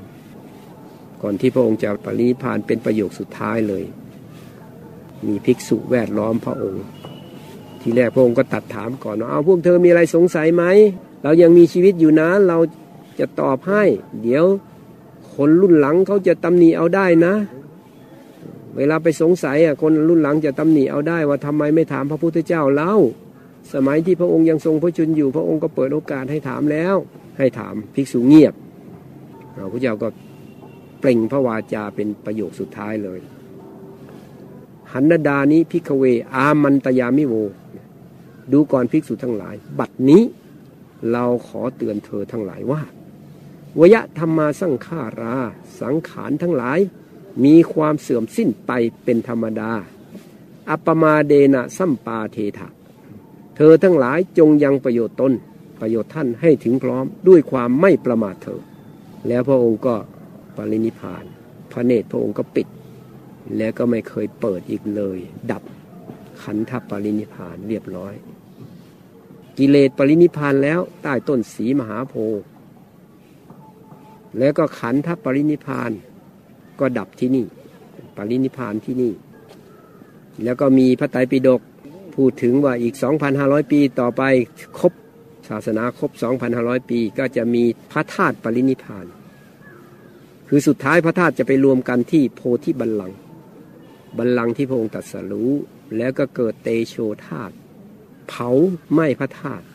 ก่อนที่พระองค์จะปรินิพานเป็นประโยคสุดท้ายเลย มีภิกษุแวดล้อมพระองค์ ทีแรกพระองค์ก็ตัดถามก่อนว่าเอาพวกเธอมีอะไรสงสัยไหมเรายังมีชีวิตอยู่นะเราจะตอบให้ เดี๋ยวคนรุ่นหลังเขาจะตำหนิเอาได้นะ เวลาไปสงสัยอะคนรุ่นหลังจะตำหนิเอาได้ว่าทำไมไม่ถามพระพุทธเจ้าเล่า สมัยที่พระองค์ยังทรงพระชนอยู่ พระองค์ก็เปิดโอกาสให้ถามแล้ว ให้ถามภิกษุเงียบพระพุทธเจ้าก็เปล่งพระวาจาเป็นประโยคสุดท้ายเลยหันนดานิพิกเว อามันตยามิโว ดูก่อนภิกษุทั้งหลาย บัดนี้เราขอเตือนเธอทั้งหลายว่าวยะธรรมาสังขารา สังขารทั้งหลาย มีความเสื่อมสิ้นไปเป็นธรรมดา อัปมาเดนะสัมปาเทถะเธอทั้งหลายจงยังประโยชน์ตนประโยชน์ท่านให้ถึงพร้อมด้วยความไม่ประมาทเธอ แล้วพระองค์ก็ปรินิพาน พระเนตรพระองค์ก็ปิด แล้วก็ไม่เคยเปิดอีกเลย ดับขันธปรินิพานเรียบร้อย กิเลสปรินิพานแล้วใต้ต้นสีมหาโพธิ์แล้วก็ขันธปรินิพาน ก็ดับที่นี่ ปรินิพานที่นี่ แล้วก็มีพระไตรปิฎกพูดถึงว่าอีก 2,500 ปีต่อไปครบศาสนาครบ 2,500 ปี ก็จะมีพระธาตุปรินิพาน คือสุดท้ายพระธาตุจะไปรวมกันที่โพธิบัลลังก์บัลลังก์ที่พระองค์ตรัสรู้แล้วก็เกิดเตโชธาตุเผาไหม้พระธาตุ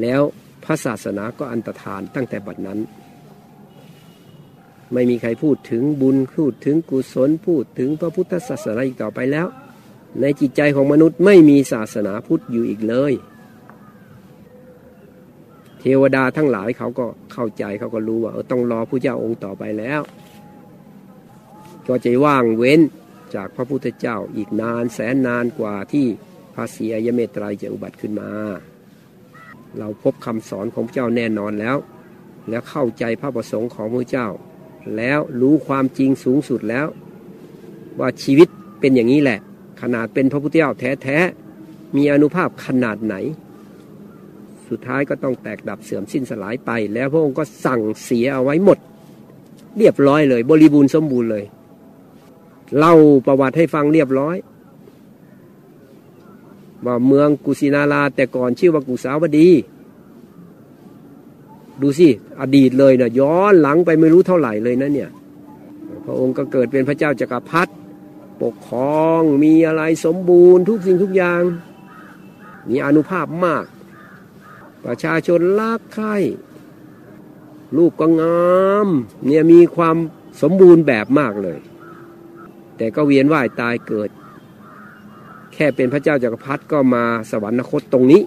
แล้วพระศาสนาก็อันตรธานตั้งแต่บัดนั้น ไม่มีใครพูดถึงบุญพูดถึงกุศลพูดถึงพระพุทธศาสนาอีกต่อไปแล้ว ในจิตใจของมนุษย์ไม่มีศาสนาพุทธอยู่อีกเลย เทวดาทั้งหลายเขาก็เข้าใจเขาก็รู้ว่าเออต้องรอผู้เจ้าองค์ต่อไปแล้ว ก็จะว่างเว้นจากพระพุทธเจ้าอีกนานแสนนานกว่าที่พระศรีอยเมตไตรจะอุบัติขึ้นมา เราพบคำสอนของพระเจ้าแน่นอนแล้ว แล้วเข้าใจพระประสงค์ของพระเจ้า แล้วรู้ความจริงสูงสุดแล้ว ว่าชีวิตเป็นอย่างนี้แหละ ขนาดเป็นพระพุทธเจ้าแท้ๆมีอนุภาพขนาดไหน สุดท้ายก็ต้องแตกดับเสื่อมสิ้นสลายไป แล้วพระองค์ก็สั่งเสียเอาไว้หมด เรียบร้อยเลย บริบูรณ์สมบูรณ์เลยเล่าประวัติให้ฟังเรียบร้อย ว่าเมืองกุสินาราแต่ก่อนชื่อว่ากุสาวดี ดูสิอดีตเลยนะย้อนหลังไปไม่รู้เท่าไหร่เลยนะเนี่ยพระองค์ก็เกิดเป็นพระเจ้าจากักรพรรดิปกครองมีอะไรสมบูรณ์ทุกสิ่งทุกอย่าง มีอนุภาพมาก ประชาชนรักใคร่ลูกก็งามเนี่ยมีความสมบูรณ์แบบมากเลย แต่ก็เวียนว่ายตายเกิด แค่เป็นพระเจ้าจากักรพรรดิก็มาสวรรคตตรงนี้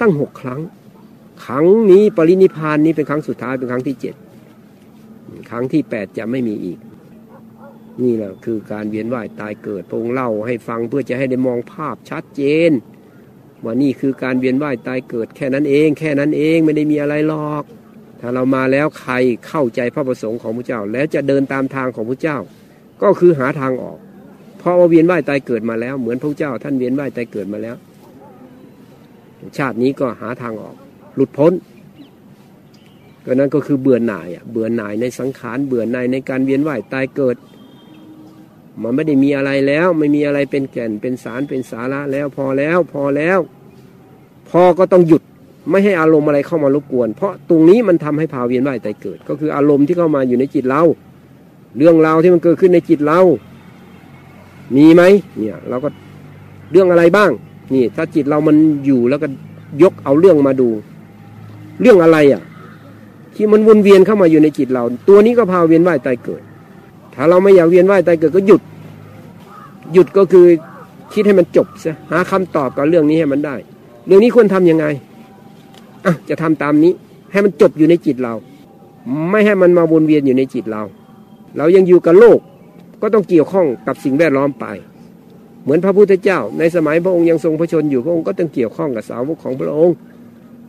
ตั้งหกครั้ง ครั้งนี้ปรินิพานนี้เป็นครั้งสุดท้ายเป็นครั้งที่เจ็ดครั้งที่แปดจะไม่มีอีก นี่แหละคือการเวียนว่ายตายเกิดพระองค์เล่าให้ฟังเพื่อจะให้ได้มองภาพชัดเจนว่านี่คือการเวียนว่ายตายเกิดแค่นั้นเอง แค่นั้นเองไม่ได้มีอะไรหรอก ถ้าเรามาแล้วใครเข้าใจพระประสงค์ของพระเจ้า แล้วจะเดินตามทางของพระเจ้า ก็คือหาทางออก เพราะว่าเวียนว่ายตายเกิดมาแล้ว เหมือนพระเจ้า ท่านเวียนว่ายตายเกิดมาแล้ว ชาตินี้ก็หาทางออก หลุดพ้นก็นั้นก็คือเบื่อหน่ายอะเบื่อหน่ายในสังขารเบื่อหน่ายในการเวียนว่ายตายเกิด มันไม่ได้มีอะไรแล้ว ไม่มีอะไรเป็นแก่นเป็นสารเป็นสาระแล้วพอแล้วพอแล้ว พอก็ต้องหยุดไม่ให้อารมณ์อะไรเข้ามารบกวน เพราะตรงนี้มันทำให้พาเวียนว่ายตายเกิด ก็คืออารมณ์ที่เข้ามาอยู่ในจิตเรา เรื่องราวที่มันเกิดขึ้นในจิตเรา มีไหมเนี่ยเราก็เรื่องอะไรบ้าง นี่ ถ้าจิตเรามันอยู่แล้วก็ยกเอาเรื่องมาดู เรื่องอะไรอะ ที่มันวนเวียนเข้ามาอยู่ในจิตเรา ตัวนี้ก็พาเวียนว่ายตายเกิด ถ้าเราไม่อยากเวียนว่ายตายเกิดก็หยุด หยุดก็คือคิดให้มันจบซะหาคำตอบกับเรื่องนี้ให้มันได้ เรื่องนี้ควรทํำยังไงอะจะทำตามนี้ ให้มันจบอยู่ในจิตเรา ไม่ให้มันมาวนเวียนอยู่ในจิตเรา เรายังอยู่กับโลกก็ต้องเกี่ยวข้องกับสิ่งแวดล้อมไป เหมือนพระพุทธเจ้า ในสมัยพระองค์ยังทรงพระชนอยู่พระองค์ก็ต้องเกี่ยวข้องกับสาวกของพระองค์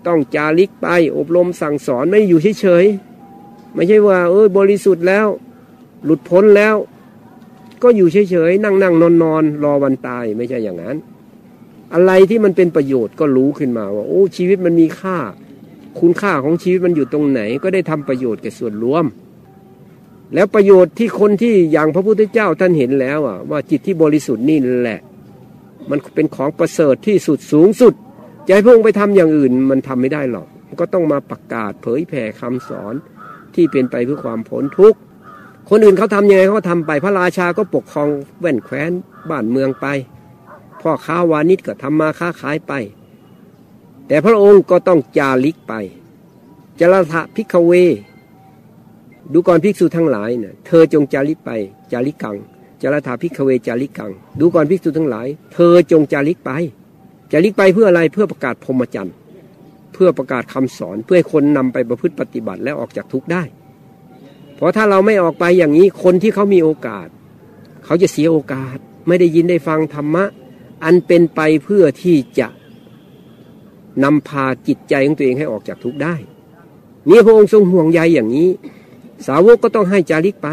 ต้องจาริกไปอบรมสั่งสอนไม่อยู่เฉยๆไม่ใช่ว่า เออบริสุทธิ์แล้ว หลุดพ้นแล้ว ก็อยู่เฉยๆนั่งนั่งนอนนอนรอวันตายไม่ใช่อย่างนั้น อะไรที่มันเป็นประโยชน์ก็รู้ขึ้นมาว่า โอ้ชีวิตมันมีค่า คุณค่าของชีวิตมันอยู่ตรงไหน ก็ได้ทำประโยชน์แก่ส่วนรวม แล้วประโยชน์ที่คนที่อย่างพระพุทธเจ้าท่านเห็นแล้วอะว่าจิตที่บริสุทธิ์นี่แหละ มันเป็นของประเสริฐที่สุดสูงสุด จะให้พระองค์ไปทำอย่างอื่นมันทำไม่ได้หรอก ก็ต้องมาประกาศเผยแผ่คำสอนที่เป็นไปเพื่อความพ้นทุกข์ คนอื่นเขาทำยังไงเขาก็ทำไป พระราชาก็ปกครองแว่นแคว้นบ้านเมืองไป พ่อค้าวานิชก็ทำมาค้าขายไป แต่พระองค์ก็ต้องจาริกไปจรทะพิกเว ดูก่อนภิกษุทั้งหลายเนะ่ยเธอจงจาริกไป จาริกังจรทาพิกเวจาริกัง ดูก่อนภิกษุทั้งหลาย เธอจงจาริกไป จะลิกไปเพื่ออะไรเพื่อประกาศพรหมจรรย์ เพื่อประกาศคำสอนเพื่อให้คนนำไปประพฤติปฏิบัติและออกจากทุกข์ได้ เพราะถ้าเราไม่ออกไปอย่างนี้คนที่เขามีโอกาส เขาจะเสียโอกาส ไม่ได้ยินได้ฟังธรรมะ อันเป็นไปเพื่อที่จะนำพาจิตใจของตัวเองให้ออกจากทุกข์ได้ นี่พระองค์ทรงห่วงใยอย่างนี้ สาวกก็ต้องให้จาริกไป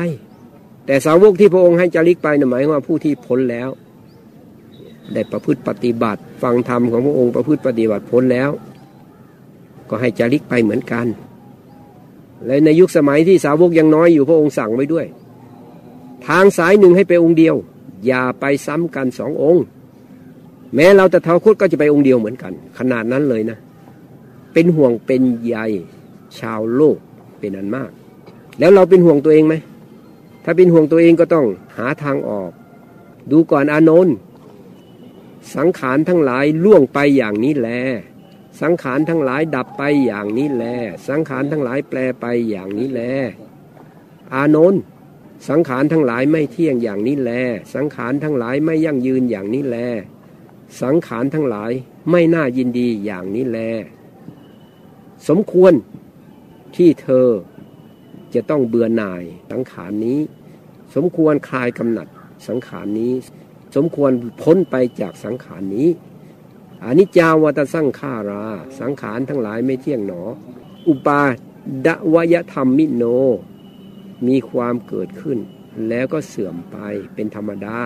แต่สาวกที่พระองค์ให้จาริกไปหมายว่าผู้ที่พ้นแล้ว ได้ประพฤติปฏิบัติ ฟังธรรมของพระองค์ประพฤติปฏิบัติพ้นแล้ว ก็ให้จาริกไปเหมือนกัน และในยุคสมัยที่สาวกยังน้อยอยู่พระองค์สั่งไว้ด้วย ทางสายหนึ่งให้ไปองค์เดียว อย่าไปซ้ำกันสององค์ แม้เราจะเท้าคุดก็จะไปองค์เดียวเหมือนกัน ขนาดนั้นเลยนะ เป็นห่วงเป็นใยชาวโลกเป็นอันมาก แล้วเราเป็นห่วงตัวเองไหมถ้าเป็นห่วงตัวเองก็ต้องหาทางออก ดูก่อนอานนท์ สังขารทั้งหลายล่วงไปอย่างนี้แล สังขารทั้งหลายดับไปอย่างนี้แล สังขารทั้งหลายแปลไปอย่างนี้แล อานนท์สังขารทั้งหลายไม่เที่ยงอย่างนี้แล สังขารทั้งหลายไม่ยั่งยืนอย่างนี้แล สังขารทั้งหลายไม่น่ายินดีอย่างนี้แล สมควรที่เธอจะต้องเบื่อหน่ายสังขารนี้ สมควรคลายกำหนัดสังขารนี้ สมควรพ้นไปจากสังขารนี้อานิจจาวัตสังขารา สังขารทั้งหลายไม่เที่ยงหนอ อุปาดวยธรรมมิโน มีความเกิดขึ้น แล้วก็เสื่อมไปเป็นธรรมดา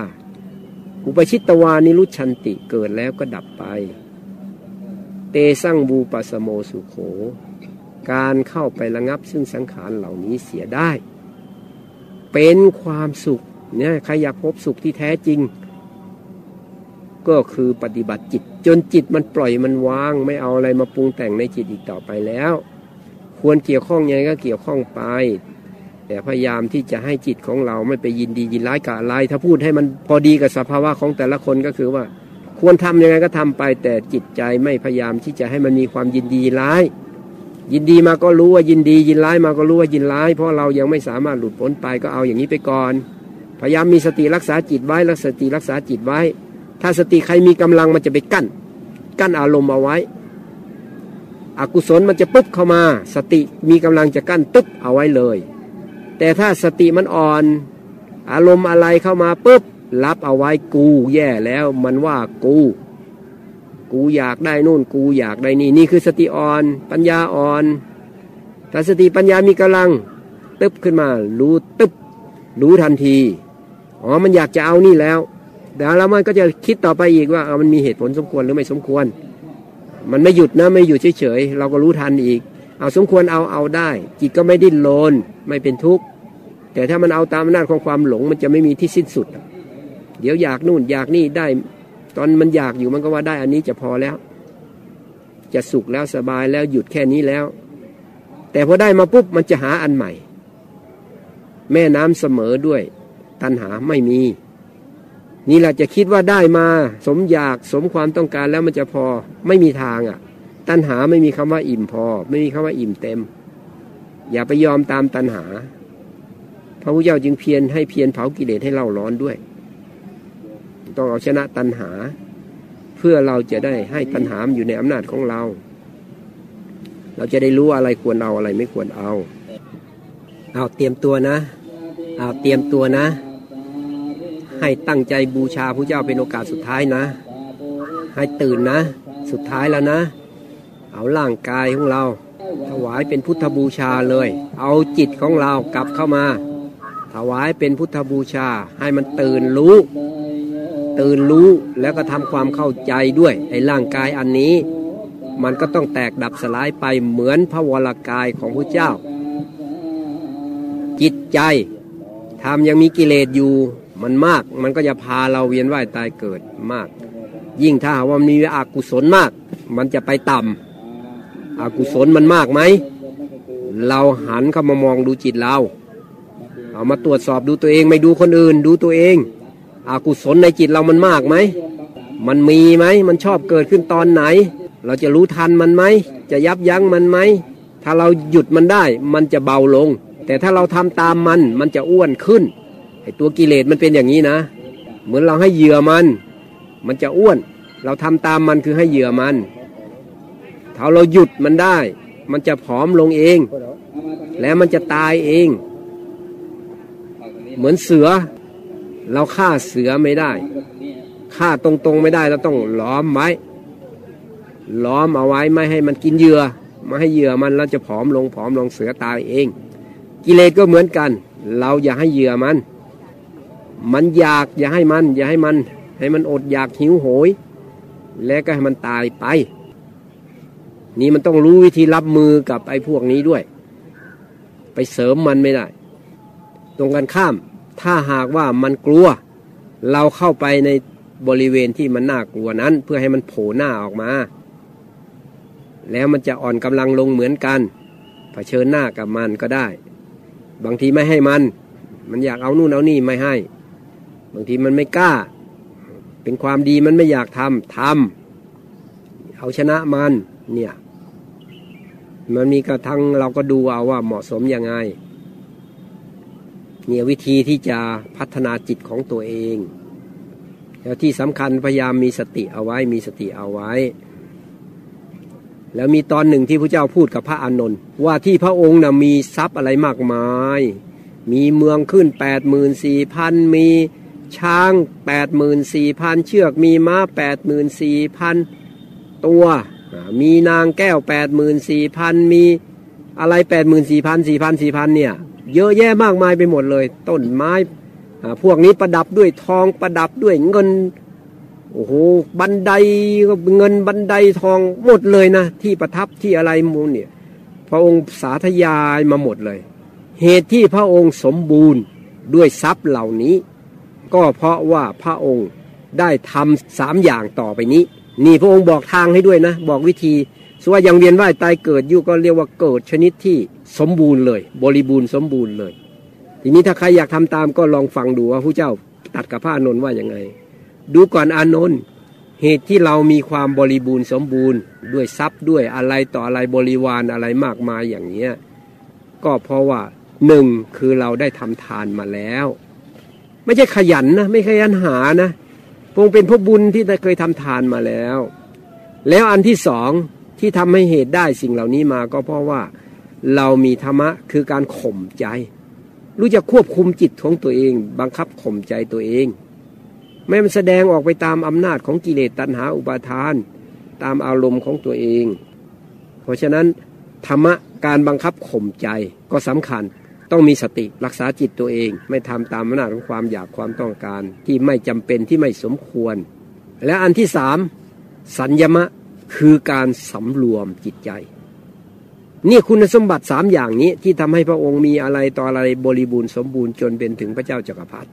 อุปชิตตวานิรุชันติเกิดแล้วก็ดับไป เตสั่งบูปสโมสุโข การเข้าไประงับซึ่งสังขารเหล่านี้เสียได้ เป็นความสุขเนี่ยใครอยากพบสุขที่แท้จริง ก็คือปฏิบัติจิต จนจิตมันปล่อยมันวาง ไม่เอาอะไรมาปรุงแต่งในจิตอีกต่อไปแล้ว ควรเกี่ยวข้องยังไงก็เกี่ยวข้องไป แต่พยายามที่จะให้จิตของเราไม่ไปยินดียินร้ายกับอะไรถ้าพูดให้มันพอดีกับสภาวะของแต่ละคนก็คือว่า ควรทำยังไงก็ทำไป แต่จิตใจไม่พยายามที่จะให้มันมีความยินดียินร้าย ยินดีมาก็รู้ว่ายินดียินร้ายมาก็รู้ว่ายินร้าย เพราะเรายังไม่สามารถหลุดพ้นไปก็เอาอย่างนี้ไปก่อน พยายามมีสติรักษาจิตไว้รักสติรักษาจิตไว้ ถ้าสติใครมีกำลังมันจะไปกั้น กั้นอารมณ์เอาไว้ อกุศลมันจะปุ๊บเข้ามา สติมีกำลังจะกั้นปุ๊บเอาไว้เลย แต่ถ้าสติมันอ่อน อารมณ์อะไรเข้ามาปุ๊บรับเอาไว้กูแย่แล้วมันว่ากู กูอยากได้นู่นกูอยากได้นี่นี่คือสติอ่อน ปัญญาอ่อนถ้าสติปัญญามีกำลัง ตึ๊บขึ้นมา รู้ตึ๊บรู้ทันทีอ๋อมันอยากจะเอานี่แล้ว เดี๋ยวแล้วมันก็จะคิดต่อไปอีกว่าเอามันมีเหตุผลสมควรหรือไม่สมควร มันไม่หยุดนะไม่หยุดเฉยๆเราก็รู้ทันอีก เอาสมควรเอาเอาได้ จิตก็ไม่ดิ้นรนไม่เป็นทุกข์แต่ถ้ามันเอาตามอำนาจของความหลงมันจะไม่มีที่สิ้นสุด เดี๋ยวอยากนู่นอยากนี่ได้ ตอนมันอยากอยู่มันก็ว่าได้อันนี้จะพอแล้ว จะสุขแล้วสบายแล้วหยุดแค่นี้แล้ว แต่พอได้มาปุ๊บมันจะหาอันใหม่ แม่น้ำเสมอด้วย ตัณหาไม่มี นี่แหละจะคิดว่าได้มาสมอยากสมความต้องการแล้วมันจะพอไม่มีทางอะ ตัณหาไม่มีคำว่าอิ่มพอ ไม่มีคำว่าอิ่มเต็ม อย่าไปยอมตามตัณหา พระพุทธเจ้าจึงเพียรให้เพียรเผากิเลสให้เล่าร้อนด้วย ต้องเอาชนะตัณหา เพื่อเราจะได้ให้ตัณหามอยู่ในอำนาจของเรา เราจะได้รู้อะไรควรเอาอะไรไม่ควรเอา เอาเตรียมตัวนะ เอาเตรียมตัวนะ ให้ตั้งใจบูชาพระเจ้าเป็นโอกาสสุดท้ายนะ ให้ตื่นนะ สุดท้ายแล้วนะ เอาร่างกายของเรา ถวายเป็นพุทธบูชาเลย เอาจิตของเรากลับเข้ามา ถวายเป็นพุทธบูชา ให้มันตื่นรู้ ตื่นรู้แล้วก็ทำความเข้าใจด้วยไอ้ร่างกายอันนี้ มันก็ต้องแตกดับสลายไปเหมือนพระวรากายของพระเจ้า จิตใจทำยังมีกิเลสอยู่ มันมากมันก็จะพาเราเวียนว่ายตายเกิดมาก ยิ่งถ้าว่ามีอกุศลมาก มันจะไปต่ำอากุศลมันมากไหม เราหันเข้ามามองดูจิตเรา เอามาตรวจสอบดูตัวเองไม่ดูคนอื่น ดูตัวเอง อากุศลในจิตเรามันมากไหม มันมีไหม มันชอบเกิดขึ้นตอนไหน เราจะรู้ทันมันไหม จะยับยั้งมันไหม ถ้าเราหยุดมันได้ มันจะเบาลง แต่ถ้าเราทำตามมัน มันจะอ้วนขึ้น ไอตัวกิเลสมันเป็นอย่างนี้นะ เหมือนเราให้เหยื่อมัน มันจะอ้วน เราทำตามมันคือให้เหยื่อมัน ถ้าเราหยุดมันได้ มันจะผอมลงเอง แล้วมันจะตายเอง เหมือนเสือ เราฆ่าเสือไม่ได้ฆ่าตรงๆไม่ได้เราต้องล้อมไว้ล้อมเอาไว้ไม่ให้มันกินเหยื่อไม่ให้เหยื่อมันเราจะผอมลงผอมลงเสือตายเอง กิเลสก็เหมือนกัน เราอย่าให้เหยื่อมัน มันอยากอย่าให้มัน อย่าให้มัน ให้มันอดอยากหิวโหย แล้วก็ให้มันตายไป นี่มันต้องรู้วิธีรับมือกับไอ้พวกนี้ด้วย ไปเสริมมันไม่ได้ ตรงกันข้าม ถ้าหากว่ามันกลัว เราเข้าไปในบริเวณที่มันน่ากลัวนั้น เพื่อให้มันโผล่หน้าออกมา แล้วมันจะอ่อนกำลังลงเหมือนกันเผชิญหน้ากับมันก็ได้ บางทีไม่ให้มัน มันอยากเอานู่นเอานี่ไม่ให้ บางทีมันไม่กล้า เป็นความดีมันไม่อยากทำทำเอาชนะมันเนี่ยมันมีกระทั่งเราก็ดูเอาว่าเหมาะสมยังไงเนี่ยวิธีที่จะพัฒนาจิตของตัวเอง แล้วที่สำคัญพยายามมีสติเอาไว้มีสติเอาไว้ แล้วมีตอนหนึ่งที่พระเจ้าพูดกับพระอานนท์ว่าที่พระองค์นะ่ะมีทรัพย์อะไรมากมาย มีเมืองขึ้นแปดหมื่นสี่พันมี ช้างแปดหมื่นสี่พันเชือกมีม้าแปดหมื่นสี่พันตัว มีนางแก้วแปดหมื่นสี่พันมีอะไรแปดหมื่นสี่พันสี่พันสี่พันเนี่ย เยอะแยะมากมายไปหมดเลย ต้นไม้ พวกนี้ประดับด้วยทองประดับด้วยเงิน โอ้โห บันไดเงินบันไดทองหมดเลยนะ ที่ประทับที่อะไรมูลเนี่ย พระองค์สาธยายมาหมดเลย เหตุที่พระองค์สมบูรณ์ด้วยทรัพย์เหล่านี้ ก็เพราะว่าพระองค์ได้ทำสามอย่างต่อไปนี้ นี่พระองค์บอกทางให้ด้วยนะ บอกวิธีส่วนยังเวียนว่ายตายเกิดอยู่ก็เรียกว่าเกิดชนิดที่สมบูรณ์เลย บริบูรณ์สมบูรณ์เลย ทีนี้ถ้าใครอยากทำตามก็ลองฟังดูว่าผู้เจ้าตัดกับพระอานนท์ว่าอย่างไง ดูก่อนอานนท์เหตุที่เรามีความบริบูรณ์สมบูรณ์ ด้วยทรัพย์ด้วยอะไรต่ออะไรบริวารอะไรมากมายอย่างเนี้ยก็เพราะว่าหนึ่งคือเราได้ทำทานมาแล้ว ไม่ใช่ขยันนะไม่ขยันหานะคงเป็นพวกบุญที่เคยทำทานมาแล้ว แล้วอันที่สองที่ทำให้เหตุได้สิ่งเหล่านี้มาก็เพราะว่าเรามีธรรมะคือการข่มใจ รู้จักควบคุมจิตของตัวเอง บังคับข่มใจตัวเอง ไม่มันแสดงออกไปตามอำนาจของกิเลสตัณหาอุปาทาน ตามอารมณ์ของตัวเอง เพราะฉะนั้นธรรมะการบังคับข่มใจก็สำคัญ ต้องมีสติรักษาจิตตัวเอง ไม่ทำตามอำนาจของความอยากความต้องการ ที่ไม่จำเป็นที่ไม่สมควร และอันที่สามสัญญมะคือการสำรวมจิตใจ นี่คุณสมบัติสามอย่างนี้ที่ทำให้พระองค์มีอะไรต่ออะไรบริบูรณ์สมบูรณ์จนเป็นถึงพระเจ้าจักรพรรดิ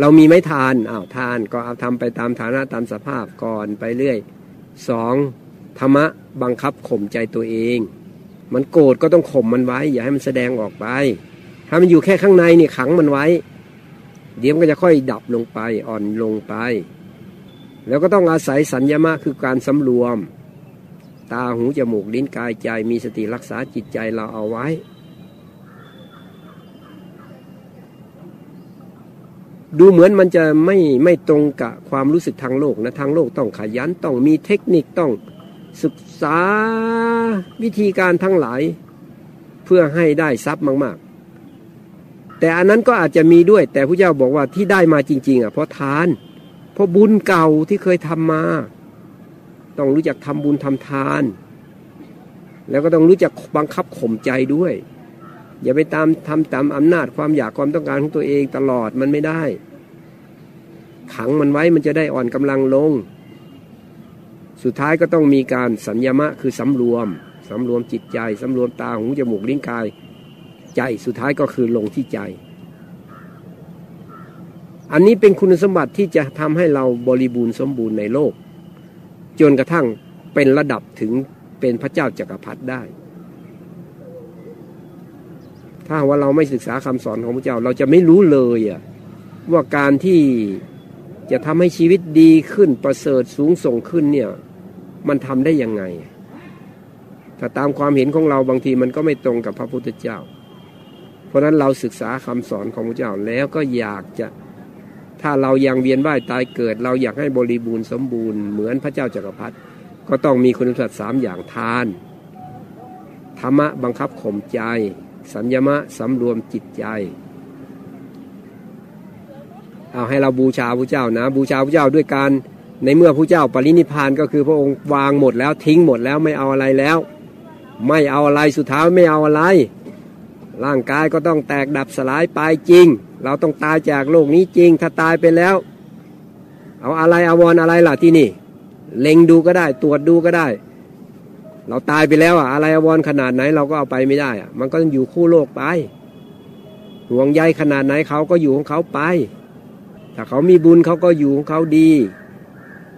เรามีไม่ทานอ้าวทานก็เอาทำไปตามฐานะตามสภาพก่อนไปเรื่อยสองธรรมะบังคับข่มใจตัวเอง มันโกรธก็ต้องข่มมันไว้ อย่าให้มันแสดงออกไป ถ้ามันอยู่แค่ข้างในนี่ขังมันไว้ เดี๋ยวมันก็จะค่อยดับลงไปอ่อนลงไป แล้วก็ต้องอาศัยสัญญมะคือการสำรวม ตาหูจมูกลิ้นกายใจมีสติรักษาจิตใจเราเอาไว้ ดูเหมือนมันจะไม่ไม่ตรงกับความรู้สึกทางโลกนะทางโลกต้องขยันต้องมีเทคนิคต้องศึกษาวิธีการทั้งหลาย เพื่อให้ได้ทรัพย์มากๆ แต่อันนั้นก็อาจจะมีด้วย แต่พระเจ้าบอกว่าที่ได้มาจริง ๆ อะ เพราะทาน เพราะบุญเก่าที่เคยทำมา ต้องรู้จักทำบุญทำทาน แล้วก็ต้องรู้จักบังคับข่มใจด้วย อย่าไปตามทำตามอำนาจความอยากความต้องการของตัวเองตลอดมันไม่ได้ ขังมันไว้มันจะได้อ่อนกำลังลง สุดท้ายก็ต้องมีการสัญญมะคือสำรวมสำรวมจิตใจสำรวมตาหูจมูกลิ้นกาย ใจสุดท้ายก็คือลงที่ใจ อันนี้เป็นคุณสมบัติที่จะทำให้เราบริบูรณ์สมบูรณ์ในโลก จนกระทั่งเป็นระดับถึงเป็นพระเจ้าจักรพรรดิได้ ถ้าว่าเราไม่ศึกษาคำสอนของพระเจ้าเราจะไม่รู้เลยอะว่าการที่จะทำให้ชีวิตดีขึ้นประเสริฐสูงส่งขึ้นเนี่ยมันทำได้ยังไงถ้าตามความเห็นของเราบางทีมันก็ไม่ตรงกับพระพุทธเจ้า ราะนั้นเราศึกษาคำสอนของพระเจ้าแล้วก็อยากจะถ้าเรายังเวียนว่ายตายเกิด เราอยากให้บริบูรณ์สมบูรณ์เหมือนพระเจ้าจักรพรรดิก็ต้องมีคุณสมบัติสามอย่างทาน ธรรมะบังคับข่มใจ สัญญมะสำรวมจิตใจ เอาให้เราบูชาพระเจ้านะ บูชาพระเจ้าด้วยการในเมื่อพระเจ้าปรินิพานก็คือพระองค์วางหมดแล้วทิ้งหมดแล้วไม่เอาอะไรแล้ว ไม่เอาอะไรสุดท้ายไม่เอาอะไร ร่างกายก็ต้องแตกดับสลายไปจริง เราต้องตายจากโลกนี้จริง ถ้าตายไปแล้ว เอาอะไรอาวรอะไรล่ะที่นี่ เล็งดูก็ได้ ตรวจดูก็ได้ เราตายไปแล้วอะอะไรอาวรขนาดไหนเราก็เอาไปไม่ได้อะมันก็ต้องอยู่คู่โลกไปห่วงใยขนาดไหนเขาก็อยู่ของเขาไป ถ้าเขามีบุญเขาก็อยู่ของเขาดี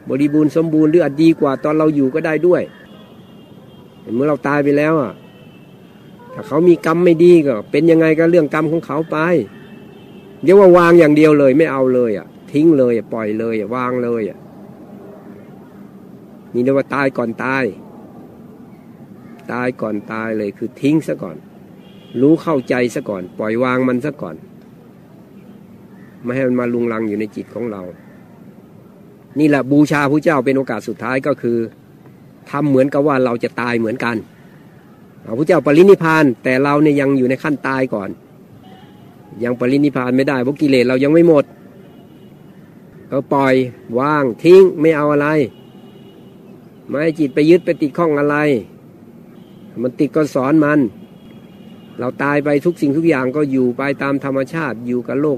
บริบูรณ์สมบูรณ์หรืออาจดีกว่าตอนเราอยู่ก็ได้ด้วย เมื่อเราตายไปแล้วอะ ถ้าเขามีกรรมไม่ดีก็ เป็นยังไงก็เรื่องกรรมของเขาไปเรียกว่าวางอย่างเดียวเลยไม่เอาเลยอะ ทิ้งเลยปล่อยเลย วางเลยอะนี่เรียกว่าตายก่อนตาย ตายก่อนตายเลยคือทิ้งซะก่อน รู้เข้าใจซะก่อน ปล่อยวางมันซะก่อน ไม่ให้มันมาลุงลังอยู่ในจิตของเรา นี่แหละบูชาพระเจ้าเป็นโอกาสสุดท้ายก็คือทำเหมือนกับว่าเราจะตายเหมือนกัน พระเจ้าปรินิพานแต่เราเนี่ยยังอยู่ในขั้นตายก่อน ยังปรินิพานไม่ได้เพราะกิเลสเรายังไม่หมดก็ปล่อยวางทิ้งไม่เอาอะไร ไม่ให้จิตไปยึดไปติดข้องอะไร มันติดก็สอนมัน เราตายไปทุกสิ่งทุกอย่างก็อยู่ไปตามธรรมชาติอยู่กับโลก